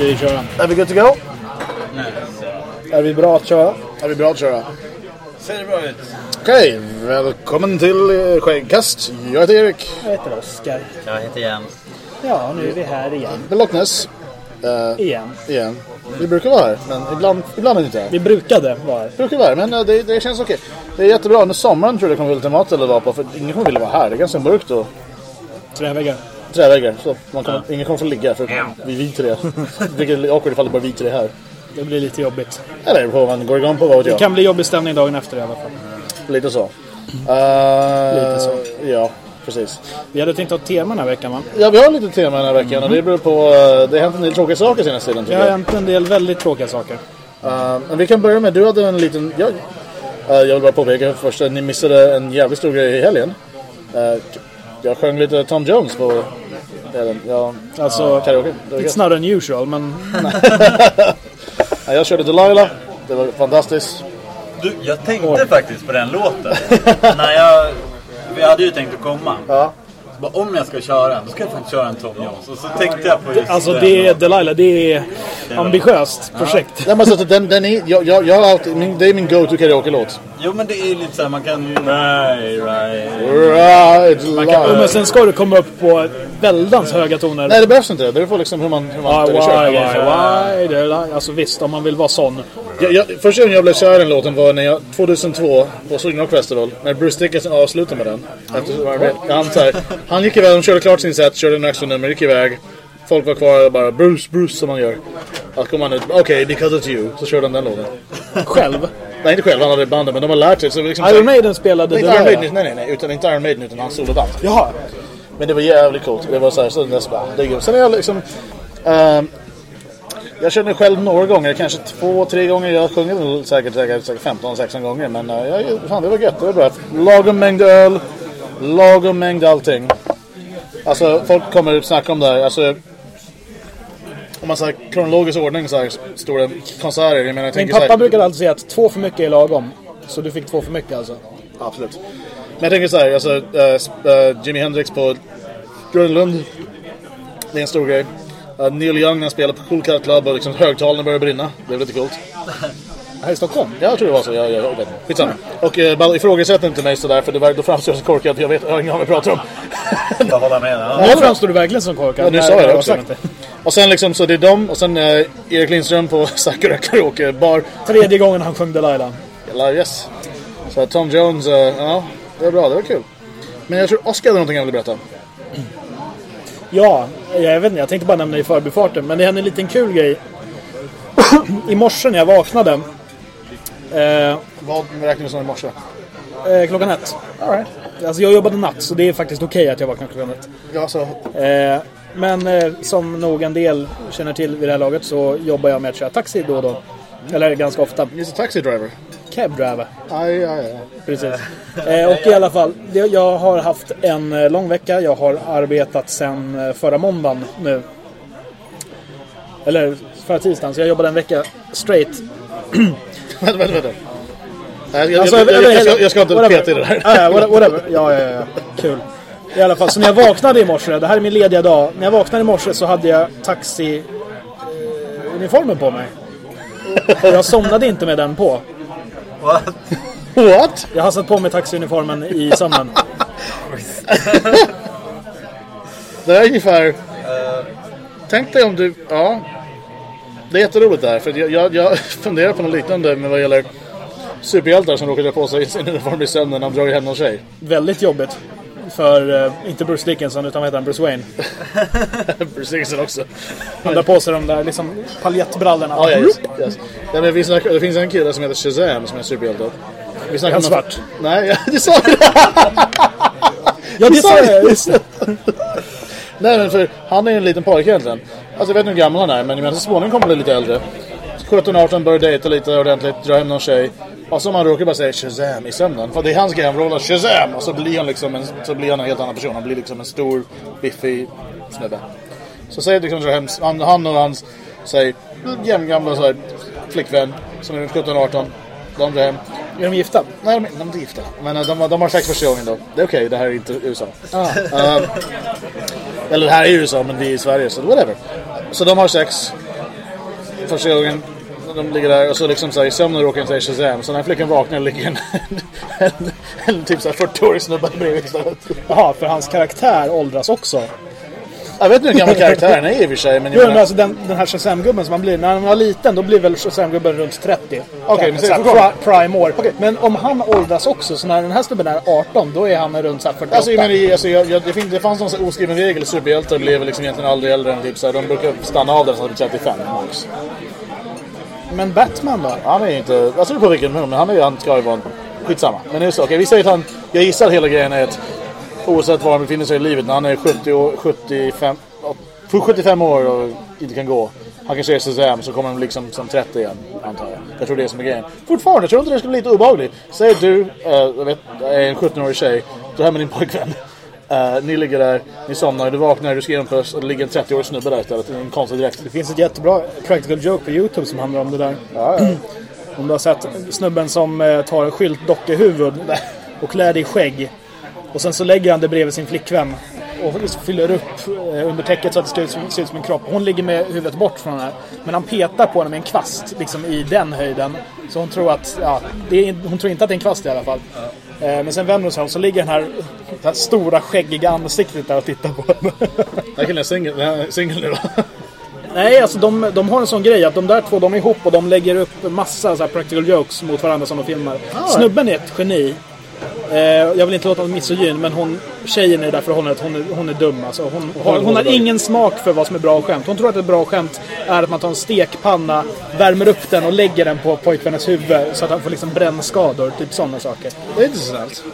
Ska vi köra? Är vi good to go? Är vi bra att köra? Är vi bra att köra? Ser det bra ut? Okej, välkommen till eh, Skäggkast. Jag heter Erik. Jag heter Oskar. Jag heter Jens. Ja, nu är vi här igen. Med Loch Ness. Igen. Igen. Vi brukar vara här, men ibland, ibland är det inte här. Vi brukade vara här. Vi brukar vara här, men eh, det, det känns okej. Det är jättebra. Under sommaren tror jag det kommer bli lite mat eller vara på, för ingen kommer vilja vara här. Det är ganska mörkt och Träväggar. träväggar. Så man kommer, ingen kommer få ligga, för vi vi tre. Vilket är awkward ifall det bara vi tre här. Det blir lite jobbigt. Eller på man går igång på, vad Det kan bli jobbig stämning dagen efter i alla fall. Lite så. Uh, Lite så. Ja, precis. Vi hade tänkt ha ett tema den här veckan va? Ja, vi har lite tema den här veckan och det beror på... eh, det har hänt en del tråkiga saker senaste tiden Det tycker har jag. hänt en del väldigt tråkiga saker. Uh, men vi kan börja med, du hade en liten... Jag, eh, jag vill bara påpeka först att ni missade en jävligt stor grej i helgen. Eh, jag sjöng lite Tom Jones på... Ja, Alltså, karaoke. Det it's not unusual men Ja, jag körde Delilah. Det var fantastiskt. Du, jag tänkte faktiskt på den låten. När jag... Vi hade ju tänkt att komma. Ja. Så bara, om jag ska köra, då ska jag faktiskt köra en Tom Jones. Och så tänkte jag på just alltså den det är. Delilah, det är ambitiöst projekt. Nej, men så att den, den är... Jag, jag, jag har alltid, min, det är min go-to karaoke-låt. Jo men det är lite såhär, man kan... Nej, right. Right, Jo, men live. sen ska du komma upp på väldans höga toner. Nej, det behövs inte det. Det är för liksom hur man, hur man Why, kör. why, why, why, Delilah. Alltså visst, om man vill vara sån. Jag, jag, första gången jag blev kär i den låten var när jag 2002 på Sweden Rock Festival. När Bruce Dickinson avslutade med den. Efter, han, så här, han gick iväg, de körde klart sin set, körde en extra nummer, gick iväg. Folk var kvar och bara Bruce, Bruce som man gör. Så kom han ut, okej, because it's you. Så körde han den låten. Själv. Nej, inte själv, han hade bandet, men de har lärt sig. Så liksom, Iron Maiden spelade Nej, inte Iron. Maiden, nej, nej, nej, utan inte Iron Maiden utan hans soloband. Jaha. Men det var jävligt coolt. Det var så här, så bara, det är. Sen är jag liksom... ehm, jag känner själv några gånger, kanske två, tre gånger. Jag väl säkert, säkert, säkert 15, 16 gånger. Men uh, jag, fan, det var gött, det var bra. Lagom mängd öl, lagom mängd allting. Alltså folk kommer att snacka om det här. Alltså, om man säger kronologisk ordning så här stora konserter. Jag menar, jag Min tänker så pappa här, brukar alltid säga att två för mycket är lagom. Så du fick två för mycket alltså. Absolut. Men jag tänker så här, alltså, eh, sp- eh, Jimi Hendrix på Grönlund. Det är en stor grej. Uh, Neil Young när han spelar på Cool Cat Club och liksom högtalarna börjar brinna. Det är lite coolt. Här i Stockholm? Ja, jag tror det var så. Jag, jag, jag vet inte. Skitsamma. Och uh, bara ifrågasätt inte mig sådär för det var, då framstår jag så korkad jag vet jag har ingen aning vad jag pratar om. Jag håller med. Ja. Nu framstår du verkligen som korkad. Ja, nu sa jag det också. sagt Och sen liksom så det är dem och sen uh, Erik Lindström på Sakura Karaoke Bar. Tredje gången han sjöng Delilah. Live, yes. Så Tom Jones, uh, ja, det var bra. Det var kul. Men jag tror Oscar hade någonting han ville berätta. Ja, jag vet inte. Jag tänkte bara nämna i förbifarten. Men det hände en liten kul grej. I morse när jag vaknade. Eh, Vad räknar du som i morse? eh, klockan ett. All right. Alltså jag jobbade natt så det är faktiskt okej att jag vaknar klockan ett. Ja, så Eh, men eh, som nog en del känner till vid det här laget så jobbar jag med att köra taxi då och då. Eller ganska ofta. He's a taxi driver. Cab driver. Aj, aj, aj. Precis. Eh, och i alla fall, jag har haft en eh, lång vecka. Jag har arbetat sedan eh, förra måndagen nu. Eller förra tisdagen, så jag jobbade en vecka straight. vänta, vänta, vänta. Jag, Alltså, jag, jag, över jag, ska inte whatever. peta i det här. Ah, whatever, whatever. Ja, ja, ja. Kul. I alla fall, så när jag vaknade i morse, det här är min lediga dag. När jag vaknade i morse så hade jag taxi-uniformen på mig. Jag somnade inte med den på. What? What? Jag har satt på mig taxiuniformen i sömnen. Det är ungefär... Tänk dig om du... Ja. Det är jätteroligt där. För jag, jag, jag funderar på något liknande med vad gäller superhjältar som råkar dra på sig sin uniform i sömnen när de drar hem någon tjej. Väldigt jobbigt. För, eh, inte Bruce Dickinson utan vad heter han, Bruce Wayne. Bruce Dickinson också. Han drar på sig de där liksom paljettbrallorna. Ja, yes, yes. Ja, det, finns en, det finns en kille som heter Shazam som är superhjälte. Vi snackade Han om- svart? Nej, det sa du! Ja, det sa jag! Just det. Nej men för han är ju en liten pojke egentligen. Alltså jag vet inte hur gammal han är men så småningom kommer han bli lite äldre. 17-18 börjar dejta lite ordentligt, dra hem någon tjej. Och så man råkar bara säga Shazam i sömnen. För det är hans grej, han vrålar Shazam! Och så blir han liksom en, så blir han en helt annan person. Han blir liksom en stor, biffig snubbe. Så säg liksom hem, han, han och hans säg, jämngamla så här, flickvän som är runt 17-18. De drar hem. Är de gifta? Nej, de, de är inte gifta. Men eh, de, de har sex första gången då. Det är okej, det här är inte USA. Ah. Eh, eller det här är USA, men vi är i Sverige, så whatever. Så de har sex första gången. De ligger där och så liksom så här, i sömnen råkar de säga Shazam. Så när flickan vaknar ligger en, en, en typ så här 40-årig snubbe bredvid istället. Jaha, för hans karaktär åldras också. Jag vet inte hur gammal karaktären är i och för sig, men Jo, men alltså den, den här Shazam-gubben som man blir, när man var liten då blir väl Shazam-gubben runt 30. Okej, Så fortfarande. pri- prime år. Men om han åldras också, så när den här snubben är 18, då är han runt så här 48. Alltså, jag menar, alltså, jag, jag, det, det fanns någon oskriven regel. Superhjältar blev liksom egentligen aldrig äldre än typ så här, De brukar stanna av där som 35 max. Men Batman då? Han är ju inte... Jag tror på vilken men han, är, ju- han ska ju vara... en- Skitsamma. Men det är så. Okej, vi säger att han... Jag gissar att hela grejen är att oavsett var han befinner sig i livet, när han är 70 år, 75... 75 år och inte kan gå. Han kanske är Shazam så kommer han liksom som 30 igen, antar jag. Jag tror det är som är grejen. Fortfarande, jag tror inte det skulle bli lite obehagligt. Säg att du, äh, jag vet, är en 17-årig tjej. Du är här med din pojkvän. Eh, ni ligger där, ni somnar, du vaknar, du ska ge en puss och det ligger en 30-årig snubbe där istället. i En konstig dräkt. Det finns ett jättebra practical joke på Youtube som handlar om det där. Ja, ja. Om du har sett snubben som eh, tar en skyltdockehuvud och klär det i skägg. Och sen så lägger han det bredvid sin flickvän. Och fyller upp eh, under täcket så att det ska ut se ut som en kropp. Hon ligger med huvudet bort från här. Men han petar på henne med en kvast liksom i den höjden. Så hon tror att, ja, är, hon tror inte att det är en kvast i alla fall. Eh, Men sen vänder hon sig om så ligger den här, det här stora skäggiga ansiktet där och tittar på henne. Den här killen är singel- den nu då. Nej, alltså de, de har en sån grej att de där två de är ihop och de lägger upp massa så här practical jokes mot varandra som de filmar. Snubben är ett geni. Eh, jag vill inte låta honom misogyn, men hon, tjejen i det där förhållandet, hon är, hon är dum alltså. Hon, hon, hon har ingen smak för vad som är bra skämt. Hon tror att ett bra skämt är att man tar en stekpanna, värmer upp den och lägger den på pojkvännens huvud så att han får liksom brännskador. Typ sådana saker. Det är inte så snällt.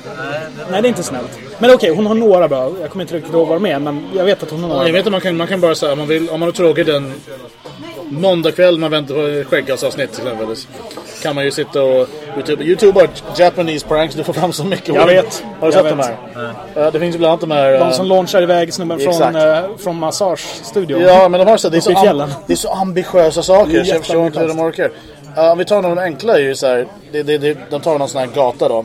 Nej, det är inte snällt. Men okej, hon har några bra. Jag kommer inte riktigt ihåg vad de är, men jag vet att hon har några. Jag vet inte, man kan, man kan bara säga om man vill, om man har tråkigt en måndagkväll man väntar på skäggavsnitt till exempel. Kan man ju sitta och Youtube, Youtube har Japanese pranks, du får fram så mycket. Jag vet. Har du sett de här? Ja, det finns ju bland annat de här... De eh, som launchar iväg snubben från, eh, från massagestudion. Ja, men de har så, det, är så am, det är så ambitiösa saker så jag förstår inte hur de orkar. Uh, om vi tar någon enkla är ju så här, det, det, det, de tar någon sån här gata då.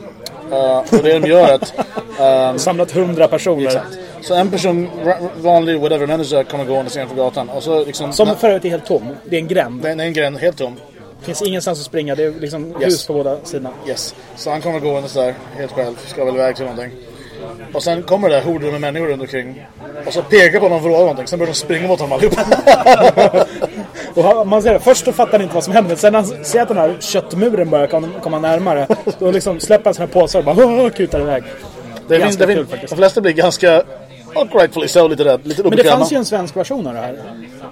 Uh, och det de gör är att... ehm, Samlat hundra personer. exakt. Så en person, vanlig whatever människa kommer gående sen på gatan. Och så liksom... Som för övrigt är helt tom. Det är en gränd. Det är en gränd helt tom. Det finns ingenstans att springa. Det är liksom Yes. hus på båda sidorna. Yes. Så han kommer gående sådär, helt själv, ska väl iväg till någonting. Och sen kommer det där horder med människor runt omkring. Och så pekar på honom och frågar någonting. Sen börjar de springa mot honom allihopa. Och man ser det, först så fattar han inte vad som händer. Sen när han ser att den här köttmuren börjar komma, närmare. Då liksom släpper han sina påsar och bara kutar iväg. Det finns, Ganska kul faktiskt. de flesta blir ganska, och rightfully so, lite rädd, lite Men det fanns ju en svensk version av det här.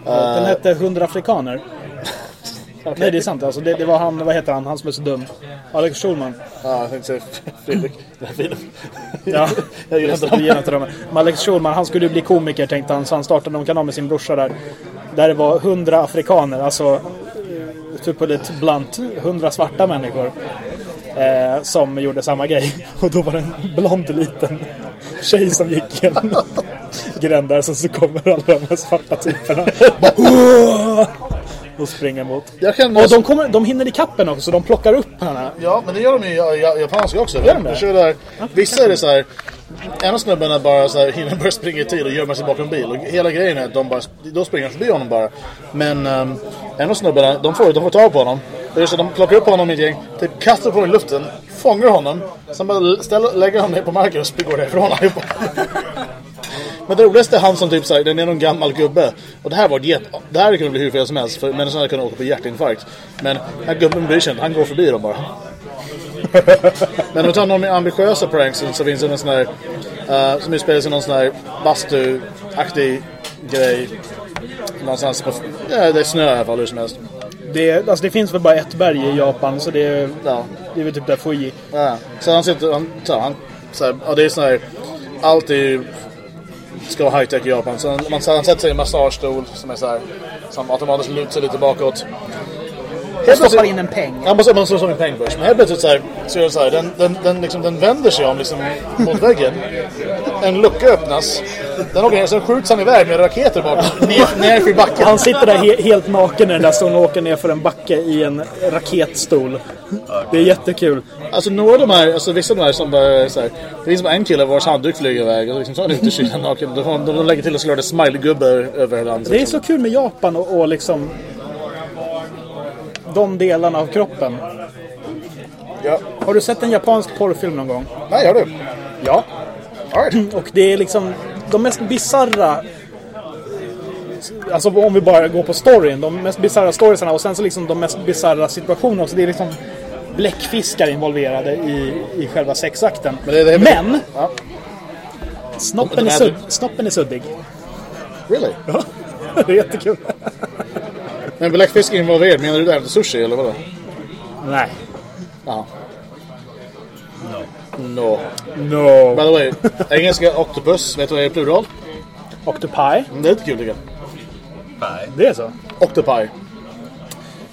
Eh. Den hette 100 afrikaner. Nej det är sant alltså. Det, det var han, vad heter han, han som är så dum. Alex Schulman. Ja, jag tänkte säga Fredrik. Ja, Jag gillar inte dem. Men Alex Schulman, han skulle ju bli komiker tänkte han, så han startade någon kanal med sin brorsa där. Där det var 100 afrikaner, alltså typ på lite blunt, 100 svarta människor. Eh, som gjorde samma grej. Och då var det en blond liten tjej som gick en gränd där. Så, så kommer alla de här svarta typerna. Och springer mot. Jag kan... Och de, kommer, de hinner i kappen också, så de plockar upp henne. Ja, men det gör de ju i japanska också. Gör de det? Där. Vissa är det så här. En av snubbarna bara så här, hinner börja springa i tid och gömma sig bakom en bil. Och hela grejen är att de bara, då springer förbi honom bara. Men um, en av snubbarna, de får, de får tag på honom. Det är så de plockar upp honom i ett gäng, typ kastar på honom i luften, fångar honom, sen bara ställer, lägger honom ner på marken och springer därifrån allihopa. Men det roligaste är han som typ såhär, den är någon gammal gubbe. Och det här var ett. Det här kunde bli hur fel som helst, för människan hade kunnat åka på hjärtinfarkt. Men den här gubben bryr sig inte, han går förbi dem bara. Men om vi tar någon med ambitiösa pranksen så finns det en sån här... Uh, som utspelar sig någon sån här bastu-aktig grej. Någonstans på... Ja, det är snö i alla fall hur som helst. Det, alltså det finns väl bara ett berg i Japan, så det, är- Ja. det är väl typ där Fuji. Ja. Så han sitter... Han, så han, så här, ja, det är sån här... Allt är ju... Ska vara high-tech i Japan. Så man, sätter sig i en massagestol som är så här... Som automatiskt lutar sig lite bakåt. Och stoppar in en peng. Ja, man, man slår som en pengbörs. Men helt plötsligt så, här, så är det så här, den, den, den, liksom, den vänder sig om liksom, mot väggen. En lucka öppnas. Den åker ner, sen skjuts han iväg med raketer bakom. Ner, ner för backen. Han sitter där he helt naken i den där stolen och åker ner för en backe i en raketstol. Det är jättekul. Alltså några av de här, alltså vissa av de här som bara så här, Det finns bara en kille vars handduk flyger iväg och liksom så är han ute i kylan naken. De, de lägger till och slår det smiley-gubbar över hela ansiktet. Det är så kul med Japan och, och liksom de delarna av kroppen. Ja. Har du sett en japansk porrfilm någon gång? Nej, gör du? Ja. Right. Och det är liksom de mest bizarra Alltså om vi bara går på storyn, de mest bisarra storiesarna och sen så liksom de mest bisarra situationerna också. Det är liksom bläckfiskar involverade i, i själva sexakten. Men det är- det Men Ja. snoppen, är- sudd, snoppen är suddig. Really? Ja, det är jättekul. Men bläckfisk involverad, menar du där sushi eller vadå? Nej. Ja. No. No. By the way, engelska octopus, vet du vad det är i plural? Octopi. Mm, Det är lite kul tycker jag. Det är så. Octopi.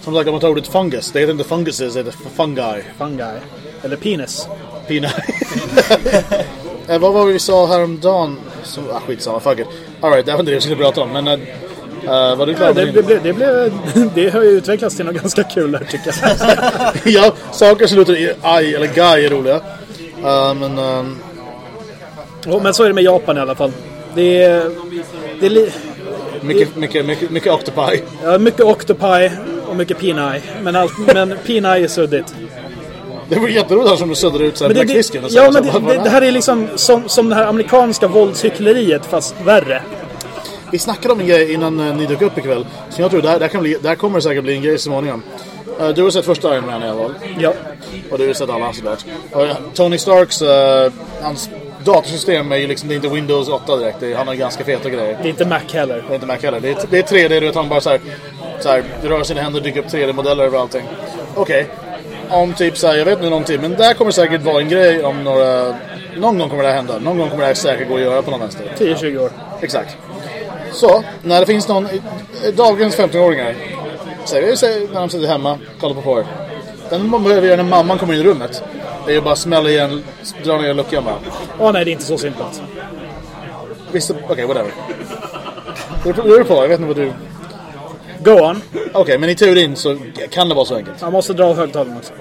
Som sagt, om man tar ordet fungus. Det heter inte funguses, det heter fungi. Fungi. Eller penis. Pina. eh, vad var det vi sa häromdagen? Som, ah, skitsamma, fuck it. Alright, det var inte det vi skulle prata om. Men eh, var du klar Ja, med det, din? det, det, blev, det har ju utvecklats till något ganska kul här tycker jag. ja, saker som låter aj eller guy är roliga. Eh, men ehm, Jo, Men så är det med Japan i alla fall. Det är, det är li, mycket, mycket, mycket, mycket octopi. ja, mycket Octopi och mycket Pinai. Men, allt, men Pinai är suddigt. Det var jätteroligt här som du suddade ut såhär det, det, så- ja, så- men det, var det, det här är liksom som, som det här amerikanska våldshyckleriet fast värre. Vi snackade om en grej innan eh, ni dök upp ikväll. Så jag tror det här, det här, kan bli, det här kommer säkert bli en grej så småningom. Eh, du har sett första Iron Man i alla fall. Ja. Och du har sett alla såklart. Eh, Tony Starks, eh, hans datorsystem är ju liksom, det är inte Windows 8 direkt. Det är, han har ganska feta grejer. Det är inte Mac heller. Det är inte Mac heller. Det är, det är 3D, du vet han bara såhär, såhär, rör sina händer och dyker upp 3D-modeller över allting. Okej. Om typ såhär, jag vet inte någonting, men det här kommer säkert vara en grej om några... Någon gång kommer det här hända. Någon gång kommer det här säkert gå att göra på någon vänster. 10-20 år. Exakt. Så, när det finns någon, eh, dagens 15-åringar, säger vi när de sitter hemma, kollar på porr. Den behöver göra när mamman kommer in i rummet, är ju bara smälla igen, dra ner luckan bara. Åh nej, det är inte så simpelt. Visst, okej, whatever. Du är på, jag vet inte vad du... Go on. Okej, men i teorin så kan det vara så enkelt. Jag måste dra högtalarna också.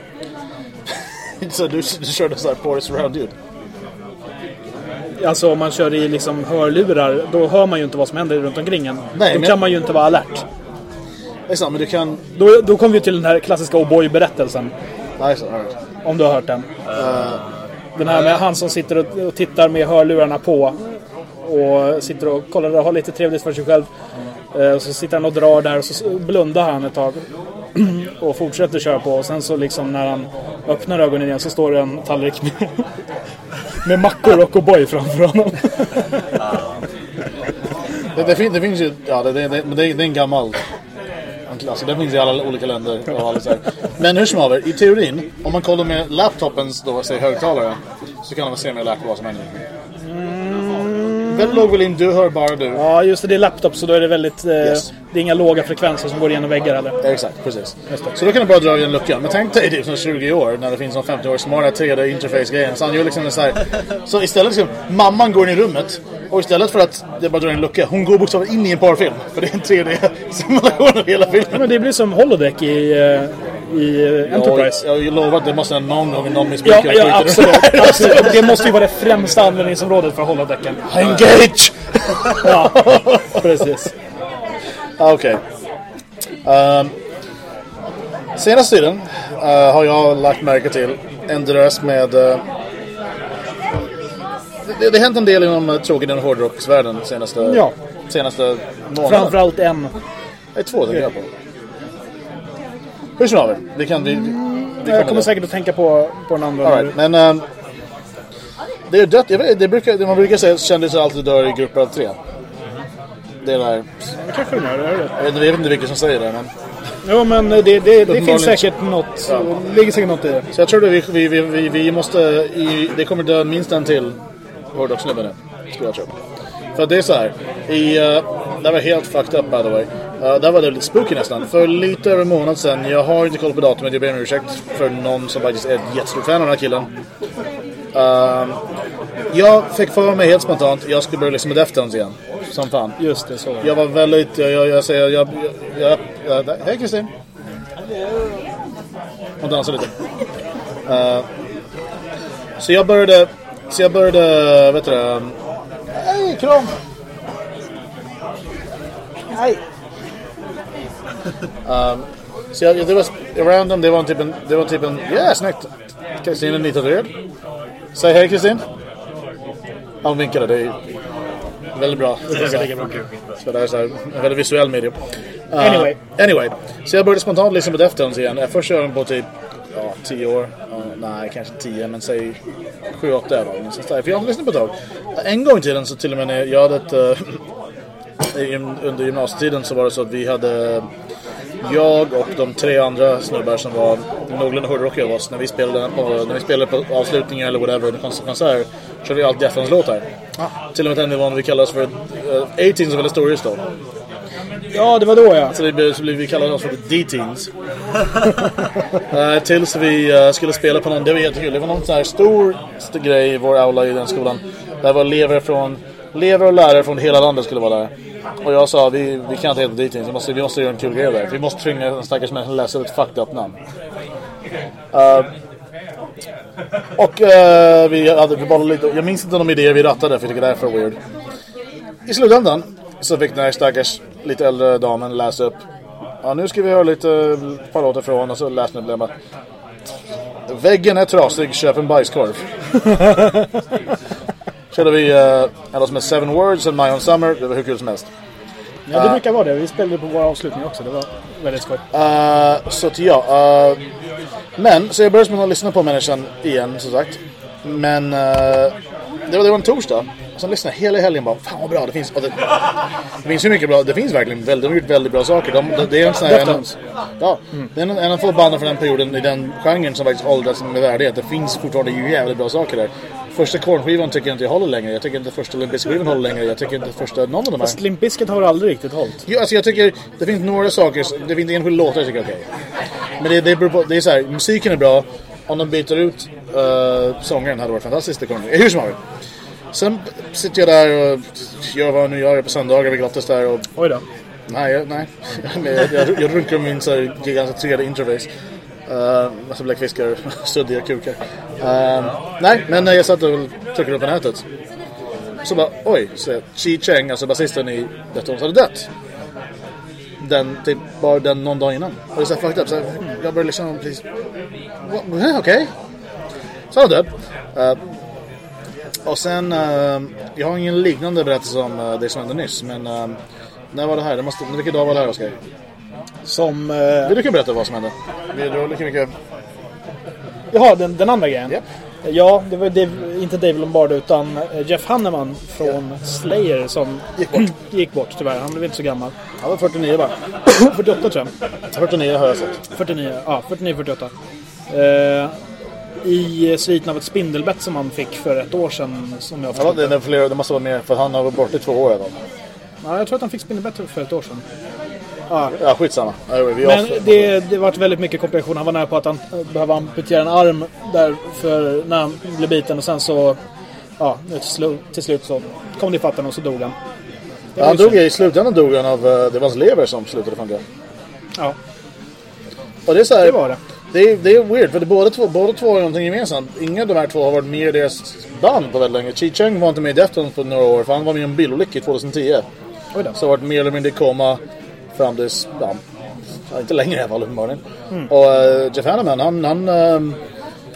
Så du, du körde såhär porr surround ljud. Alltså om man kör i liksom hörlurar, då hör man ju inte vad som händer runt omkring en. Nej, då men- kan man ju inte vara alert. Sant, men du kan... Då, då kommer vi till den här klassiska O'boy-berättelsen. Nej, så, alright. Om du har hört den. Den här med han som sitter och, och tittar med hörlurarna på. Och sitter och kollar och har lite trevligt för sig själv. Eh, och så sitter han och drar där och så blundar han ett tag. och fortsätter köra på. Och sen så liksom när han öppnar ögonen igen så står det en tallrik med, med mackor och O'boy framför honom. Det, det, fin, det finns ju, ja det, det, det, det, är- det är en gammal klass. Det finns i alla olika länder. Och alla så här. Men hur som haver, i teorin, om man kollar med laptopens då, säg högtalare, så kan man se med läkare vad som händer. Väldigt låg volym, du hör bara du. Ja, just det. Det är laptop så då är det väldigt... Eh, Yes. Det är inga låga frekvenser som går igenom väggar eller? Ja, Exakt, precis. Så då kan du bara dra igen luckan. Men tänk dig typ som 20 år när det finns någon 50 år som har den här 3D interface-grejen. Så han gör liksom så här. Så istället liksom, mamman går in i rummet och istället för att det bara drar en lucka, hon går bokstavligt in i en porrfilm. För det är en 3D-simulation av hela filmen. Men det blir som holodeck i, eh, i eh, Enterprise. Jag, jag lovar att det måste någon gång någon Ja, missbrukare ja skjuter absolut, absolut. Det måste ju vara det främsta användningsområdet för holodecken. Engage! Ja, precis. Ah, Okej. Ehm, senaste tiden eh, har jag lagt märke till en drös med... eh, det, det har hänt en del inom uh, tråkigt hårdrocksvärlden senaste, Ja. senaste månaden. Framförallt en. Det är två tänker jag på. Hur som haver, vi kan... Vi, vi, vi Jag kommer säkert att tänka på, på. All right, men... ehm, det är dött. Vet, det brukar, det man brukar säga att kändisar alltid dör i grupper av tre. Det är där. Det kanske de gör, jag vet. Jag vet, inte- vilka som säger det, men... Jo, men det, det, det finns Uppenbarligen. säkert något. Det ligger säkert något i det. Så jag tror att vi, vi, vi, vi, vi måste... I, det kommer dö minst en till hårdrockssnubbe nu. Skulle jag tro. För det är så här. I, uh, det var helt fucked up by the way. Uh, där var det lite spooky nästan. För lite över en månad sedan, jag har inte koll på datumet, jag ber om ursäkt för någon som faktiskt är ett jättestort fan av den här killen. Uh, jag fick för mig helt spontant, jag skulle börja lyssna på Deftones igen. Som fan. Just det, så var det. Jag var väldigt, jag, jag, jag säger, jag, jag, jag, jag hej Kristin. Hon dansar lite. Uh, så jag började, så jag började, vet du det, hej kram. Hej. Um, så jag, det var random, det var typ en, det var typ en, ja yeah, snyggt. Kristin är nytatuerad. Säg hej Kristin. Hon vinkade, det är väldigt bra. Så det är så här, en väldigt visuell medium. Uh, Anyway. Anyway. Så jag började spontant lyssna på Deftones igen. Jag först körde den på typ ja, 10 år. Ja, nej, kanske 10, men säg 7-8 år. någonstans där. För jag har lyssnat på ett tag. En gång i tiden så till och med när jag hade ett... i- under gymnasietiden så var det så att vi hade... Jag och de tre andra snubbar som var någorlunda hårdrockiga av oss när vi spelade på, när vi spelade på avslutningar eller whatever, under konsert, konsert körde vi alltid Deftones-låtar. Till och med den nivån vi kallades för uh, 18s of Stories då. Ja, det var då ja. Så det blev, så blev vi kallade oss för D-Teens. uh, tills vi eh, skulle spela på någon, det var jättekul. Det var någon sån här stor st- grej i vår aula i den skolan. Där var elever från, elever och lärare från hela landet skulle vara där. Och jag sa, vi, vi kan inte heta D-Teens, vi måste, vi måste göra en kul grej där. Vi måste tvinga en stackars människa att läsa ett fucked up namn. Uh, och uh, vi hade vi bara lite, jag minns inte de idéer vi rattade för jag tycker det här är för weird. I slutändan så fick den här stackars lite äldre damen läsa upp. Ja, nu ska vi höra lite ett par låtar från och så läste ni bara. Väggen är trasig, köp en bajskorv. Körde vi uh, en låt som är Seven Words and My Own Summer. Det var hur kul som helst. Ja, det brukar vara det. Vi spelade på våra avslutningar också. Det var väldigt skoj. Uh, så att ja. Uh, men, så jag började med att lyssna på människan igen som sagt. Men uh, det, var, det var en torsdag. Och sen lyssnade jag hela helgen bara, fan vad bra det finns. Och det, det finns ju mycket bra, det finns verkligen väldigt, de har gjort väldigt bra saker. De, det, det är en sån här, en, ja, det är en, en av få banden från den perioden i den genren som faktiskt åldras med värdighet. Det finns fortfarande ju jävligt bra saker där. Första Korn-skivan tycker jag inte jag håller längre. Jag tycker inte första Limp Bizkit-skivan håller längre. Jag tycker inte första någon av de här. Limp Bizkit har aldrig riktigt hållit. Jo, alltså jag tycker det finns några saker, det finns enskilda låtar jag tycker är okej. Men det, det beror på, det är så här, musiken är bra. Om de byter ut uh, sångaren hade varit fantastiskt. Det kommer, hur som helst. Sen sitter jag där och gör vad jag nu gör på söndagar vid Glottis där och Oj då. Nej, jag, nej. Jag, jag, jag runkar min så här gigantiska 3D-interface. Eh, alltså uh, massa bläckfiskar, suddiga kukar. Uh, nej, men jag satt och tryckte upp på nätet. Så bara, oj, så jag, Chi Cheng, alltså basisten i Deftones, hade dött. Den, typ, bara den någon dag innan. Och det är så här fucked up. Så här, hmm, jag började liksom, please. Okej. Okay. Okej. Så han död. Uh, eh, och sen, uh, jag har ingen liknande berättelse om uh, det som hände nyss, men uh, när var det här? Det måste, vilken dag var det här, Oskar? Som... Eh, Vill du kunna berätta vad som hände? Vi drar lika mycket... jaha, den, den andra grejen. Japp. Ja, det var Dave, inte Dave Lombardo utan eh, Jeff Hanneman från Slayer som Gick bort. gick bort tyvärr. Han blev inte så gammal. Han var 49 bara. 48 tror jag. 49 har jag sett. 49, ja 49-48. Eh, I sviten av ett spindelbett som han fick för ett år sedan. Som jag Ja, det, det, det måste vara mer, för han har varit borta i två år. Då. ja, Jag tror att han fick spindelbett för ett år sedan. Ja, Ja, skitsamma. Anyway, Men det, det varit väldigt mycket komplikationer. Han var nära på att han eh, behövde amputera en arm där för när han blev biten och sen så... Ja, till slut, till slut så kom det ifatt honom och så dog han. Var han dog i slutändan dog han av, eh, det var hans lever som slutade funka. Ja, Och det är så här, det var det. Det är, det är weird, för det, båda, två, båda två har någonting gemensamt. Inga av de här två har varit med i deras band på väldigt länge. Chi Cheng var inte med i Deftones på några år, för han var med i en bilolycka 2010. Oj då. Så har varit mer eller mindre i koma fram tills, ja, inte längre i alla fall uppenbarligen. Och uh, Jeff Hanneman, han, han, ehm,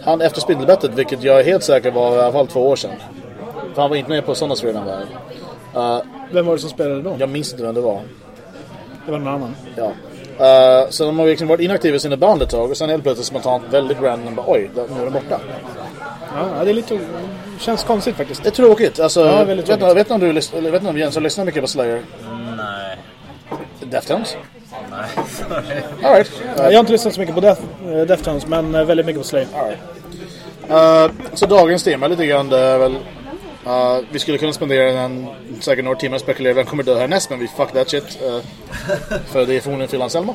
han efter spindelbettet, vilket jag är helt säker var i alla fall två år sedan. För han var inte med på sådana redan där. Uh, Vem var det som spelade då? jag minns inte vem det var. Det var någon annan. Ja. Uh, så de har liksom varit inaktiva i sina band ett tag och sen helt plötsligt spontant väldigt random bara oj, nu är de borta. Ja, det är lite... Känns konstigt faktiskt. Det är tråkigt. Alltså, Ja, väldigt vet, tråkigt. vet ni om du eller vet ni om Jens har lyssnat mycket på Slayer? Nej. Deftones? Nej, sorry. Alright. Jag har inte lyssnat så mycket på Death, eh, Deftones men eh, väldigt mycket på Slayer. Alright. Uh, så dagens tema lite grann det är väl Uh, vi skulle kunna spendera en, säkert några timmar och spekulera vem kommer dö härnäst, men vi fuck that shit. Uh, för det är förmodligen Phil Anselmo.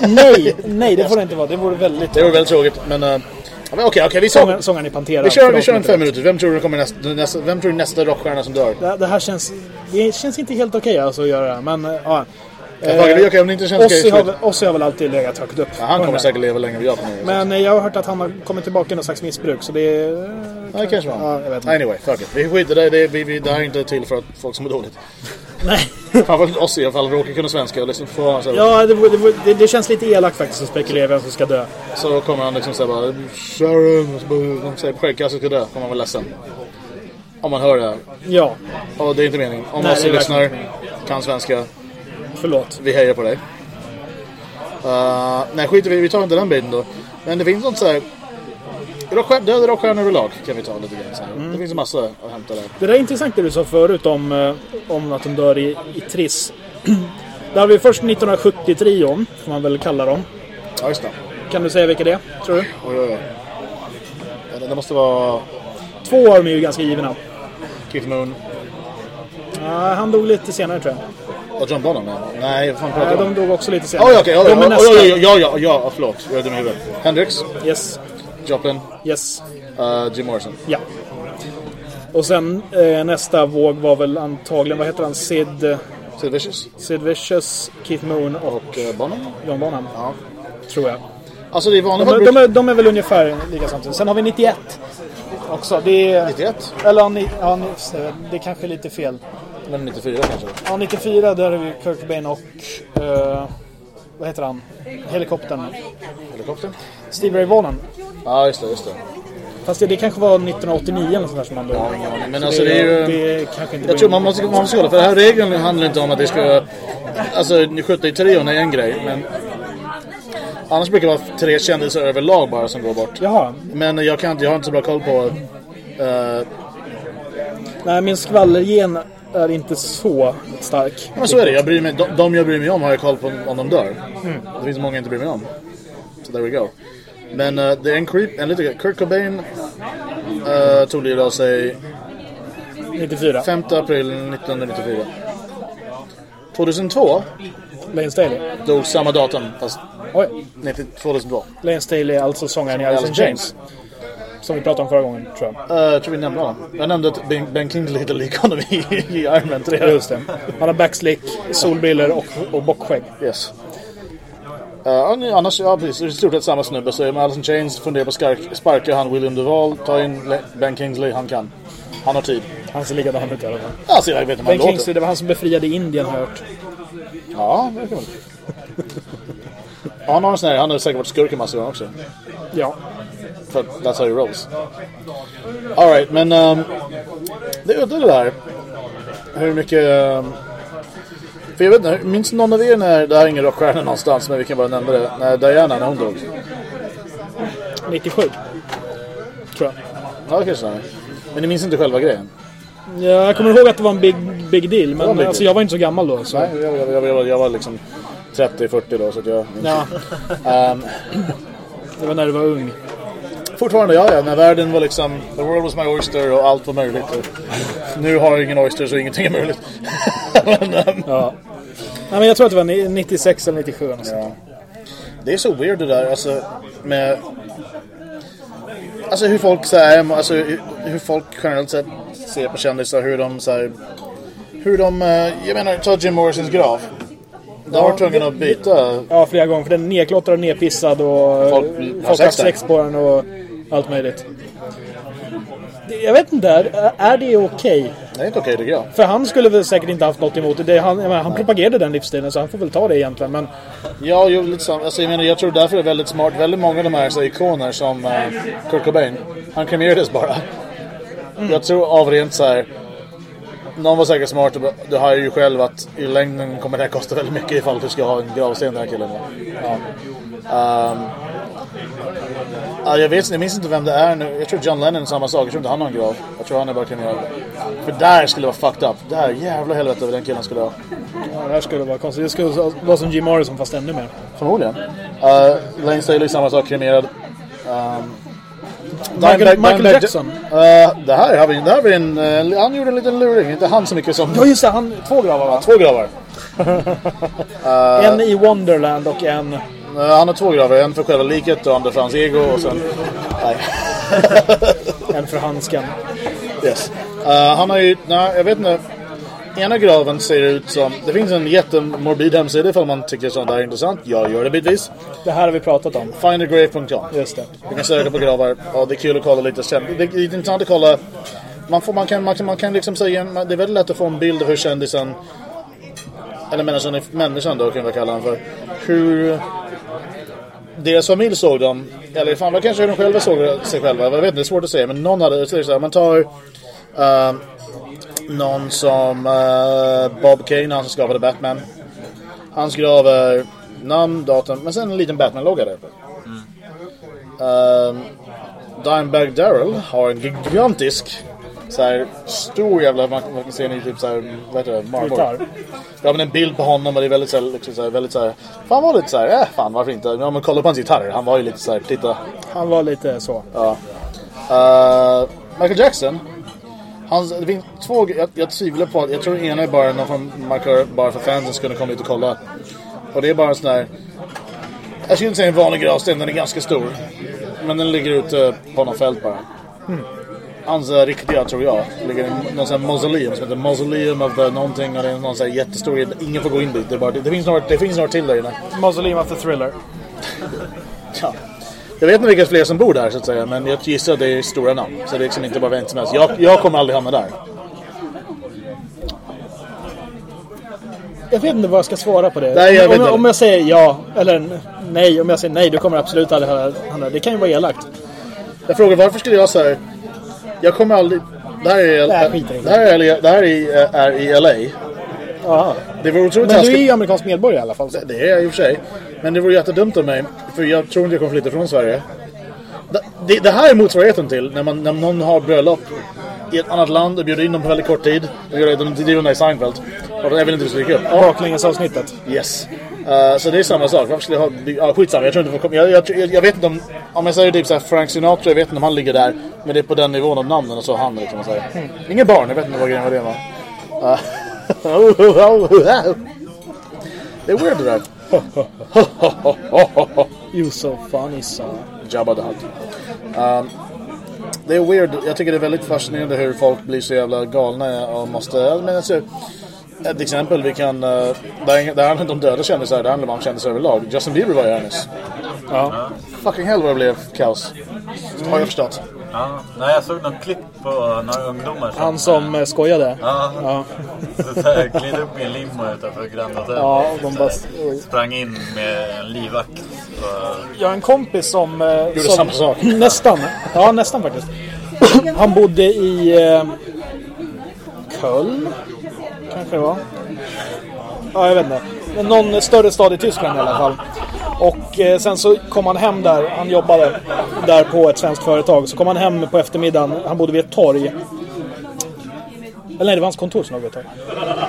Nej, nej det får det inte vara. Det vore väldigt... det var väldigt tråkigt, men... Okej, okej, vi, Sångaren, sa- sångaren i Pantera. vi kör, vi kör en fem minuter. Vem tror du kommer nästa, nästa, vem tror du nästa rockstjärna som dör? Det, det här känns... Det känns inte helt okej alltså att göra det. Men uh, ja. Jag frågar, okej, om det inte känns Ossi, har, Ossi har väl alltid legat högt upp. Ja, han kommer säkert leva länge jag kommer ihåg. Men eh, jag har hört att han har kommit tillbaka i någon slags missbruk. Så det är... Det kanske var Ja, jag vet inte. Anyway, fuck it. Vi skiter i det. Det, vi, vi, det här är inte till för att folk som mår dåligt. Nej. Framförallt oss i alla fall, råkar kunna svenska. och Liksom får han så, Ja, det, vore- det, vore- det, det känns lite elakt faktiskt att spekulera vem som ska dö. så kommer han liksom säga bara Sharon, och så bara, de säger skäggkasset ska dö. Kommer man vara ledsen. Om man hör det här. Ja, Och det är inte meningen. Om Nej, Ossi det är lyssnar, kan svenska, förlåt. vi hejar på dig. Uh, nej, skiter vi Vi tar inte den biten då. Men det finns något så här... rockstjärn- Döda rockstjärnor överlag kan vi ta lite grann. Så. Mm. Det finns en massa att hämta där. Det där är intressant det du sa förut om, eh, om att de dör i, i Triss. Där har vi först 1970-trion, får man väl kalla dem. Ja, just det. Kan du säga vilka det är, tror du? Oj, oj, oj. Ja, Det måste vara Två av dem är ju ganska givna. Keith Moon Ja, han dog lite senare tror jag. Och John ja. Nej, vad fan pratar du om? de dog också lite senare. Oj, okej. oj, de oj, Ja, ja, ja. Förlåt. Jag är dum i huvudet. Hendrix, Yes, Joplin, yes, uh, Jim Morrison. ja. Och sen eh, nästa våg var väl antagligen, vad heter han? Sid, eh, Sid Vicious Sid Vicious, Keith Moon och och uh, Bonham. John Bonham. Ja. Tror jag. Alltså det är vanligt De, de, är, de är väl ungefär lika samtidigt. Sen har vi 91 också. Det är... 91? Eller ja, ni- ja, ni- det är kanske lite fel. Men 94 kanske. Ja, 94 där har vi Kurt Cobain och... eh, vad heter han? Helikoptern. Helikoptern? Steve Ray Vaughan. Ja, just det, just det. Fast det, det kanske var 1989 eller sånt där som han dog. Men Så alltså det är ju... Det är kanske inte Jag tror man måste, man måste kolla, för den här regeln handlar inte om att det ska... Alltså, skjuta i trion är en grej, men... Annars brukar det vara tre kändisar överlag bara som går bort. Jaha. Men jag, kan, inte- jag har inte så bra koll på... eh, Nej, min skvallergen är inte så stark. men så är det, jag bryr mig, de, de jag bryr mig om har jag koll på om de dör. Det finns många jag inte bryr mig om. Så there we go. Men eh, det är en creep, en lite Kurt Cobain uh, tog livet av sig 94. 5 april 1994. 2002 Lane Staley. dog samma datum, fast Oj. 90, 2002. Lane Staley är alltså sångaren i Alice in Chains. Som vi pratade om förra gången, tror jag. Uh, tror vi nämnde honom. Jag nämnde att Ben, ben Kingsley heter lik honom i, i Iron Man 3. Just det. Han har backslick, solbriller och, och bockskägg. Yes. Uh, annars, ja precis. Det är i stort sett samma snubbe. Så med Alice in Chains funderar på att sparka han William Duval. Ta in Ben Kingsley, han kan. Han har tid. Han ser likadan ut i alla fall. Alltså jag vet inte Ben Kingsley, låter. det var han som befriade Indien har jag hört. Ja, det kan man. Han har en sån här, han har säkert varit skurk i massor också. Ja. För that's how he rolls. Alright, men um, det är udda det där. Hur mycket... Um, för jag vet inte, minns någon av er när, det här är ingen rockstjärna någonstans men vi kan bara nämna det, när Diana när hon dog? 97. Tror jag. Ja, kanske det. Men ni minns inte själva grejen? Ja, jag kommer ihåg att det var en big, big deal, men big alltså, deal. jag var inte så gammal då. Så. Nej, jag, jag, jag, jag, var- jag var liksom 30-40 då så att jag minns Ja, Ehm, det var när du var ung. Fortfarande, ja, ja. När världen var liksom The world was my oyster och allt var möjligt. Nu har jag ingen oyster så ingenting är möjligt. men, ehm, Ja. Nej, men jag tror att det var ni- 96 eller 97. Eller. Ja. Det är så weird det där, alltså med... Alltså hur folk så här, alltså hur folk generellt sett ser på kändisar, hur de så här, Hur de, eh, jag menar, ta Jim Morrisons grav. De var tvungna att byta. Ja, flera gånger. För den är nedklottrad och nedpissad och Folk folk, har har sex på den och allt möjligt. Jag vet inte, är, är det okej? Det är inte okej tycker jag. För han skulle väl säkert inte haft något emot det. det han, menar, han propagerade den livsstilen så han får väl ta det egentligen. Men Ja, jo, lite samma. Alltså, jag menar, jag tror därför är det väldigt smart. Väldigt många av de här så, ikoner som uh, Kurt Cobain, han kremerades bara. Jag tror av rent så här. Någon var säkert smart och du har ju själv att i längden kommer det här kosta väldigt mycket ifall du ska ha en gravsten den här killen. Ja. Ehm, ja, jag, vet, jag minns inte vem det är nu. Jag tror John Lennon samma sak. Jag tror inte han har en grav. Jag tror han är bara kremerad. För där skulle det vara fucked up. Där jävla helvete vad den killen skulle ha. ja, det här skulle vara konstigt. Det skulle vara som Jim Morrison fast ännu mer. Förmodligen. Uh, Lane Staley, samma sak, kremerad. Um, Michael, Dimebag- Michael Dimebag- Jackson. Eh, det här har vi, det här har vi en, eh, han gjorde en liten luring, inte han så mycket som Ja just det, han, två gravar va? två gravar. En i Wonderland och en... Eh, han har två gravar, en för själva liket och andra för hans ego och sen... Nej. En för handsken. yes. Eh, han har ju, nej jag vet inte. Ena graven ser ut som, det finns en jättemorbid hemsida ifall man tycker sånt där är intressant. Jag gör det bitvis. Det här har vi pratat om. Findagrave.com. Just det. Du kan söka på gravar. Ja, det är kul att kolla lite. Det är intressant att kolla. Man, får, man, kan, man, kan, man kan liksom säga, det är väldigt lätt att få en bild av hur kändisen, eller människan, människan då kan vi kalla honom för, hur deras familj såg dem. Eller fan, vad kanske hur de själva såg sig själva. Jag vet inte, det är svårt att säga. Men någon hade, så här, man tar eh, någon som eh, Bob Kane, han som skapade Batman. Hans grav är namn, datum, men sen en liten Batman-logga där. Um, Dimebag Daryl har en gigantisk så här, stor jävla, man, man kan se den i typ så här, vad heter det, marmor. Gitarr. Ja men en bild på honom och det är väldigt så här, liksom, så här, väldigt så här, fan var lite så här, äh, fan varför inte? Ja men kolla på hans gitarrer, han var ju lite så här, titta. Han var lite så. Ja. Uh, Michael Jackson. Hans, det finns två, jag, jag tvivlar på att, jag tror ena är bara någon från markör bara för fansen skulle komma ut och kolla. Och det är bara en sån här, jag skulle inte säga en vanlig gravsten, den är ganska stor. Men den ligger ute på något fält bara. Hans eh, riktiga tror jag ligger i någon sån här mausoleum som heter Mausoleum of the någonting och det är någon sån här jättestor, ingen får gå in dit. Det, bara, det, finns några, det finns några till där inne. Mausoleum of the Thriller. Ja. Jag vet inte vilka fler som bor där så att säga, men jag gissar att det är stora namn. Så det är liksom inte bara vem som helst. Jag, jag kommer aldrig hamna där. Jag vet inte vad jag ska svara på det. Nej, jag om, jag, om jag säger ja, eller nej. Om jag säger nej, då kommer jag absolut aldrig höra höra- Det kan ju vara elakt. Jag frågar varför skulle jag säga Jag kommer aldrig... Det här är, Nej, skit i det. det här är, det här är, är i LA. Ja. Det vore otroligt Men du är ju amerikansk medborgare i alla fall. Så. Det är jag i och för sig. Men det vore jättedumt av mig. För jag tror inte jag kommer flytta från Sverige. Det, det, det här är motsvarigheten till när, man, när någon har bröllop i ett annat land och bjuder in dem på väldigt kort tid. De gör det, de driver i Seinfeld. Och jag vill inte dyka upp. Baklängesavsnittet. Yes. Uh, så det är samma sak. Varför skulle jag ha... Ja, skitsamma. Jag tror inte jag, jag, jag, jag vet inte om... Om jag säger typ såhär Frank Sinatra, jag vet inte om han ligger där. Men det är på den nivån av namnen och så han liksom. Och så här. Ingen barn, jag vet inte vad grejen var det var. Uh, det är weird det där. You so funny son. Jabba the Hutt. Um, det är weird. Jag tycker det är väldigt fascinerande hur folk blir så jävla galna och måste... Jag menar, så, ett exempel vi kan... Uh, det här här handlar inte om döda kändisar, det handlar om kändisar överlag. Justin Bieber var ju här nyss. Ja. Fucking hell vad det blev kaos. Har jag förstått. Ja. Nej, jag såg något klipp på några ungdomar som... Han som eh, skojade. Ja. Ja. Så här, gled upp i en limo utanför Grand Hotel. Ja, och de Så bara- här, Sprang in med en livvakt. Och... Jag har en kompis som... Eh, Gjorde som samma sak. Nästan. Ja, nästan faktiskt. Han bodde i eh, Köln. Kanske det var. Ja, jag vet inte. Men någon större stad i Tyskland i alla fall. Och eh, sen så kom han hem där. Han jobbade där på ett svenskt företag. Så kom han hem på eftermiddagen. Han bodde vid ett torg. Eller nej, det var hans kontor som låg vid ett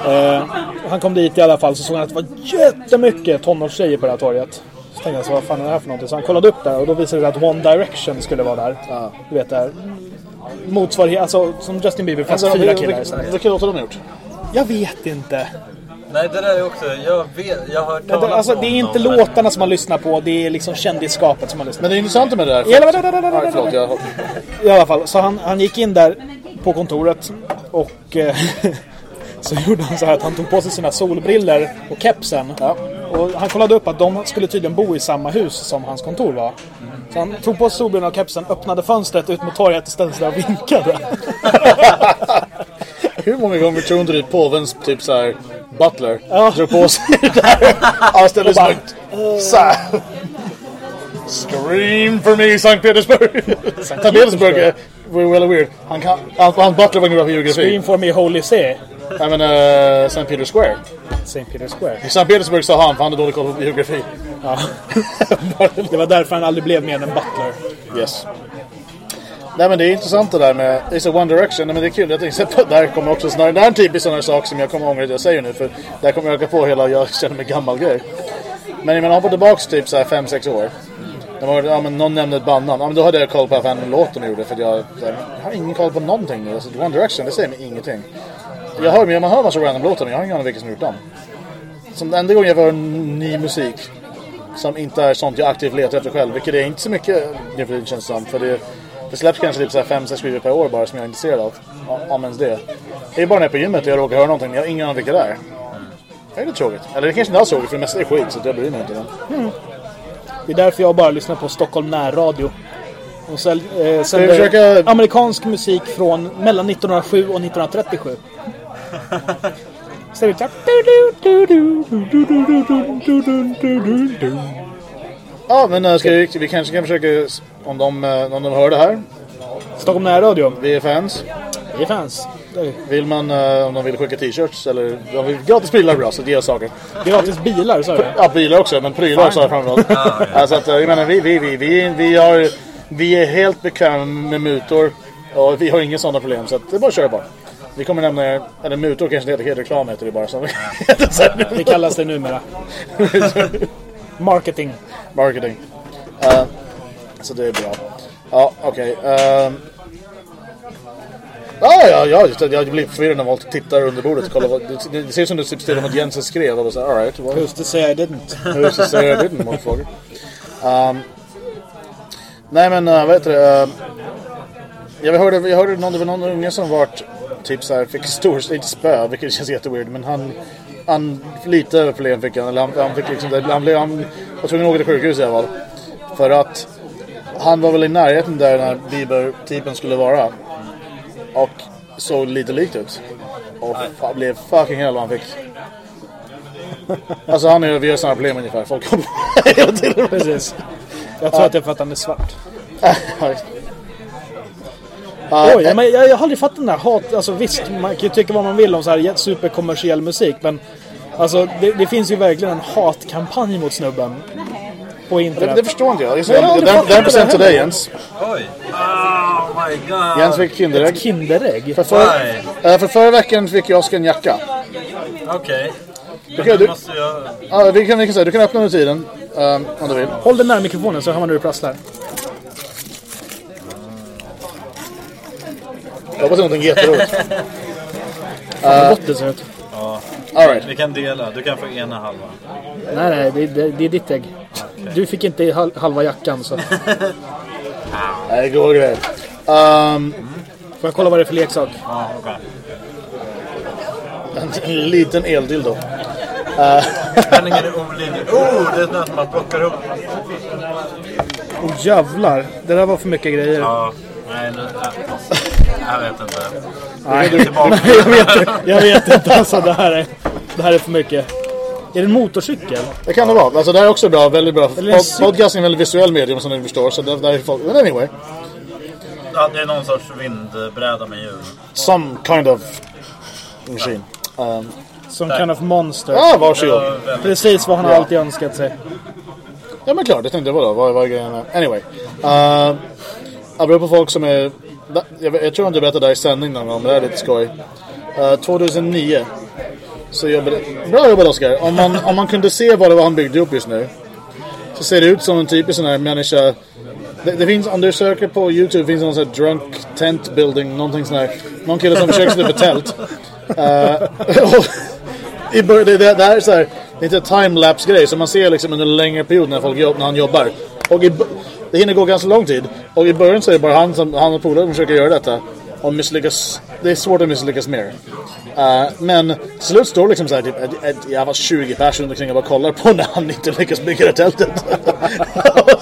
torg. Eh, han kom dit i alla fall så såg han att det var jättemycket tonårstjejer på det här torget. Så tänkte jag så vad fan är det här för någonting? Så han kollade upp där och då visade det att One Direction skulle vara där. Du vet det här. Motsvarighet, alltså som Justin Bieber fast Alltså, fyra killar istället. Vilka låtar har de gjort? Jag vet inte. Nej, det där är också... Jag, vet, jag har hört talas det, alltså, om det är inte dem, men- låtarna som man lyssnar på, det är liksom kändisskapet som man lyssnar Men det är intressant med det där. Ja, för- Ja, förlåt, jag... på. I alla fall, så han, han gick in där på kontoret och eh, så gjorde han så här att han tog på sig sina solbriller och kepsen. Och han kollade upp att de skulle tydligen bo i samma hus som hans kontor var. Så han tog på sig solbrillorna och kepsen, öppnade fönstret ut mot torget och ställde sig där och vinkade. Hur många gånger tror du att påvens typ såhär butler Ja. drog på sig det där? Han ställde sig bara såhär. Scream for me Sankt Petersburg! Sankt Petersburg är we're well weird. Han kan, han, hans butler var ingen bra på geografi. Scream for me holy see. Jag menar uh, St. Peter Square. St. Peter Square. I St. Petersburg sa han för han hade dålig koll på geografi. Ja. Det var därför han aldrig blev mer än en butler. Yes. Nej men det är intressant det där med det är så One Direction. Nej, men det är kul. Jag tänkte på där kommer också sån här, det här är en typisk sån här sak som jag kommer ångra att jag säger nu. För där kommer jag öka på hela jag känner mig gammal grej. Men jag menar hoppa tillbaks typ så här 5-6 år. Jag var, ja, men någon nämnde ett bandnamn. Ja, men då hade jag koll på vad låten jag gjorde. För att jag, jag har ingen koll på någonting nu. Alltså, One Direction, det säger mig ingenting. Jag hör, men man hör massa random låtar men jag har ingen aning vilka som gjort dem. Som den enda gången jag hör ny musik som inte är sånt jag aktivt letar efter själv. Vilket är inte så mycket nu för det känns som. För det, det släpps kanske typ 5-6 skivor per år bara som jag är intresserad av. Om ens det. Det är bara när jag är på gymmet och jag råkar höra någonting men jag har ingen aning vilka det är. Det är lite tråkigt. Eller det kanske inte alls är tråkigt för det mesta är skit så jag bryr mig inte. Men. Det är därför jag bara lyssnar på Stockholm närradio. Och säl, eh, sänder försöka- amerikansk musik från mellan 1907 och 1937. Så är det här- Ja men äh, ska vi, vi kanske kan försöka om de, eh, om de hör det här. Stockholm närradio. Vi är fans. Vi är fans. Det är Vill man, eh, om de vill skicka t-shirts eller ja, vi- gratis är bra så ge oss saker. Gratis bilar, sa du? Ja, bilar också, men prylar sa jag framförallt. alltså att, eh, jag menar, vi, vi, vi, vi, vi, har, vi är helt bekväma med mutor och vi har inga sådana problem så att det är bara att köra på. Vi kommer nämna er, eller mutor kanske det heter, reklam heter det bara. Så Det kallas det numera. Marketing. marketing. Eh, så det är bra. Ja, okej. ehm. Ja, ja, ja, just det. jag blir förvirrad när folk tittar under bordet och kollar. Vad, det, det ser ut som det typ om att Jensen skrev. Och så, all right, well, Just det, säger I didn't. Who's to say I didn't, motherfucker? Um, nej men uh, vad heter det? Uh, jag hörde, jag hörde någon, det var någon unge som vart typ så här, fick stor, inte spö, vilket känns jätteweird, men han, han lite problem fick han, eller han, han fick liksom, han, blev, han var tvungen att åka till sjukhus i alla fall. För att han var väl i närheten där den här Bieber-typen skulle vara. Och såg lite likt ut. Och fan, blev fucking hell vad han fick. Alltså han är, vi har samma problem ungefär. Folk kommer. Precis. Jag tror att det är för att han är svart. Ja, Oj, men jag, jag har aldrig fattat den där hat... Alltså visst, man kan ju tycka vad man vill om så här superkommersiell musik, men... Alltså, det, det finns ju verkligen en hatkampanj mot snubben. På det, internet. det förstår inte jag. Just, Men jag har det, aldrig det, fattat det är en det present till dig Jens. Oj! Oh my god! Jens fick Kinderägg. Kinderägg? För, för, eh, för förra veckan fick jag en jacka. Okej. kan Men du- jag... Ja, vi, kan, vi kan säga, du kan öppna under tiden. ehm, om du vill. Håll den nära mikrofonen så hör man hur det prasslar. Jag hoppas det är någonting jätteroligt. Vad det ut. All right. Vi kan dela. Du kan få ena halvan. Nej, nej, det, det, det är ditt ägg. Du fick inte hal- halva jackan så. Nej, goda grejer. Um, Får jag kolla vad det är för leksak? Ja, okej. en, en liten eldildo. Spänningen är olidlig. Oh, det är något man plockar upp. Åh jävlar. Det där var för mycket grejer. Ja. Nej, nu... Jag vet inte. Nej, Tillbaka. jag, vet, jag vet inte alltså. Det här, är, det här är för mycket. Är det en motorcykel? Det kan det vara. Alltså det här är också bra. Väldigt bra. Podcasting är en väldigt visuell medium som ni förstår. Så det, det är folk. Anyway. Ja, det är någon sorts vindbräda med hjul. Some kind of machine. Um, Som kind of monster. ja, Det varsågod. Precis vad han har alltid önskat sig. Ja men klart, det tänkte jag vadå? Vad vad är grejen med? Anyway. Uh, apropå folk som är... Jag, jag tror inte jag berättade det här i sändning någon gång, men det är lite skoj. Eh, uh, 2009 så jobbade... Bra jobbat Oskar! Om man, om man kunde se vad det var han byggde upp just nu. Så ser det ut som en typisk sån här människa... Det, det finns, om du söker på Youtube finns det någon sån här drunk tent building, någonting sån här. Någon kille som försöker sätta upp ett tält. Uh, och i det, det, det här är så här, det är inte timelapse grej som man ser liksom under en längre period när, folk jobb, när han jobbar. Och i, det hinner gå ganska lång tid. Och i början så är det bara han, som, han och polaren försöker göra detta. Och misslyckas. Det är svårt att misslyckas mer. Uh, men till slut står liksom så här, typ, ett, ett, jag var 20 personer runt omkring och bara kollar på när han inte lyckas bygga det tältet. Och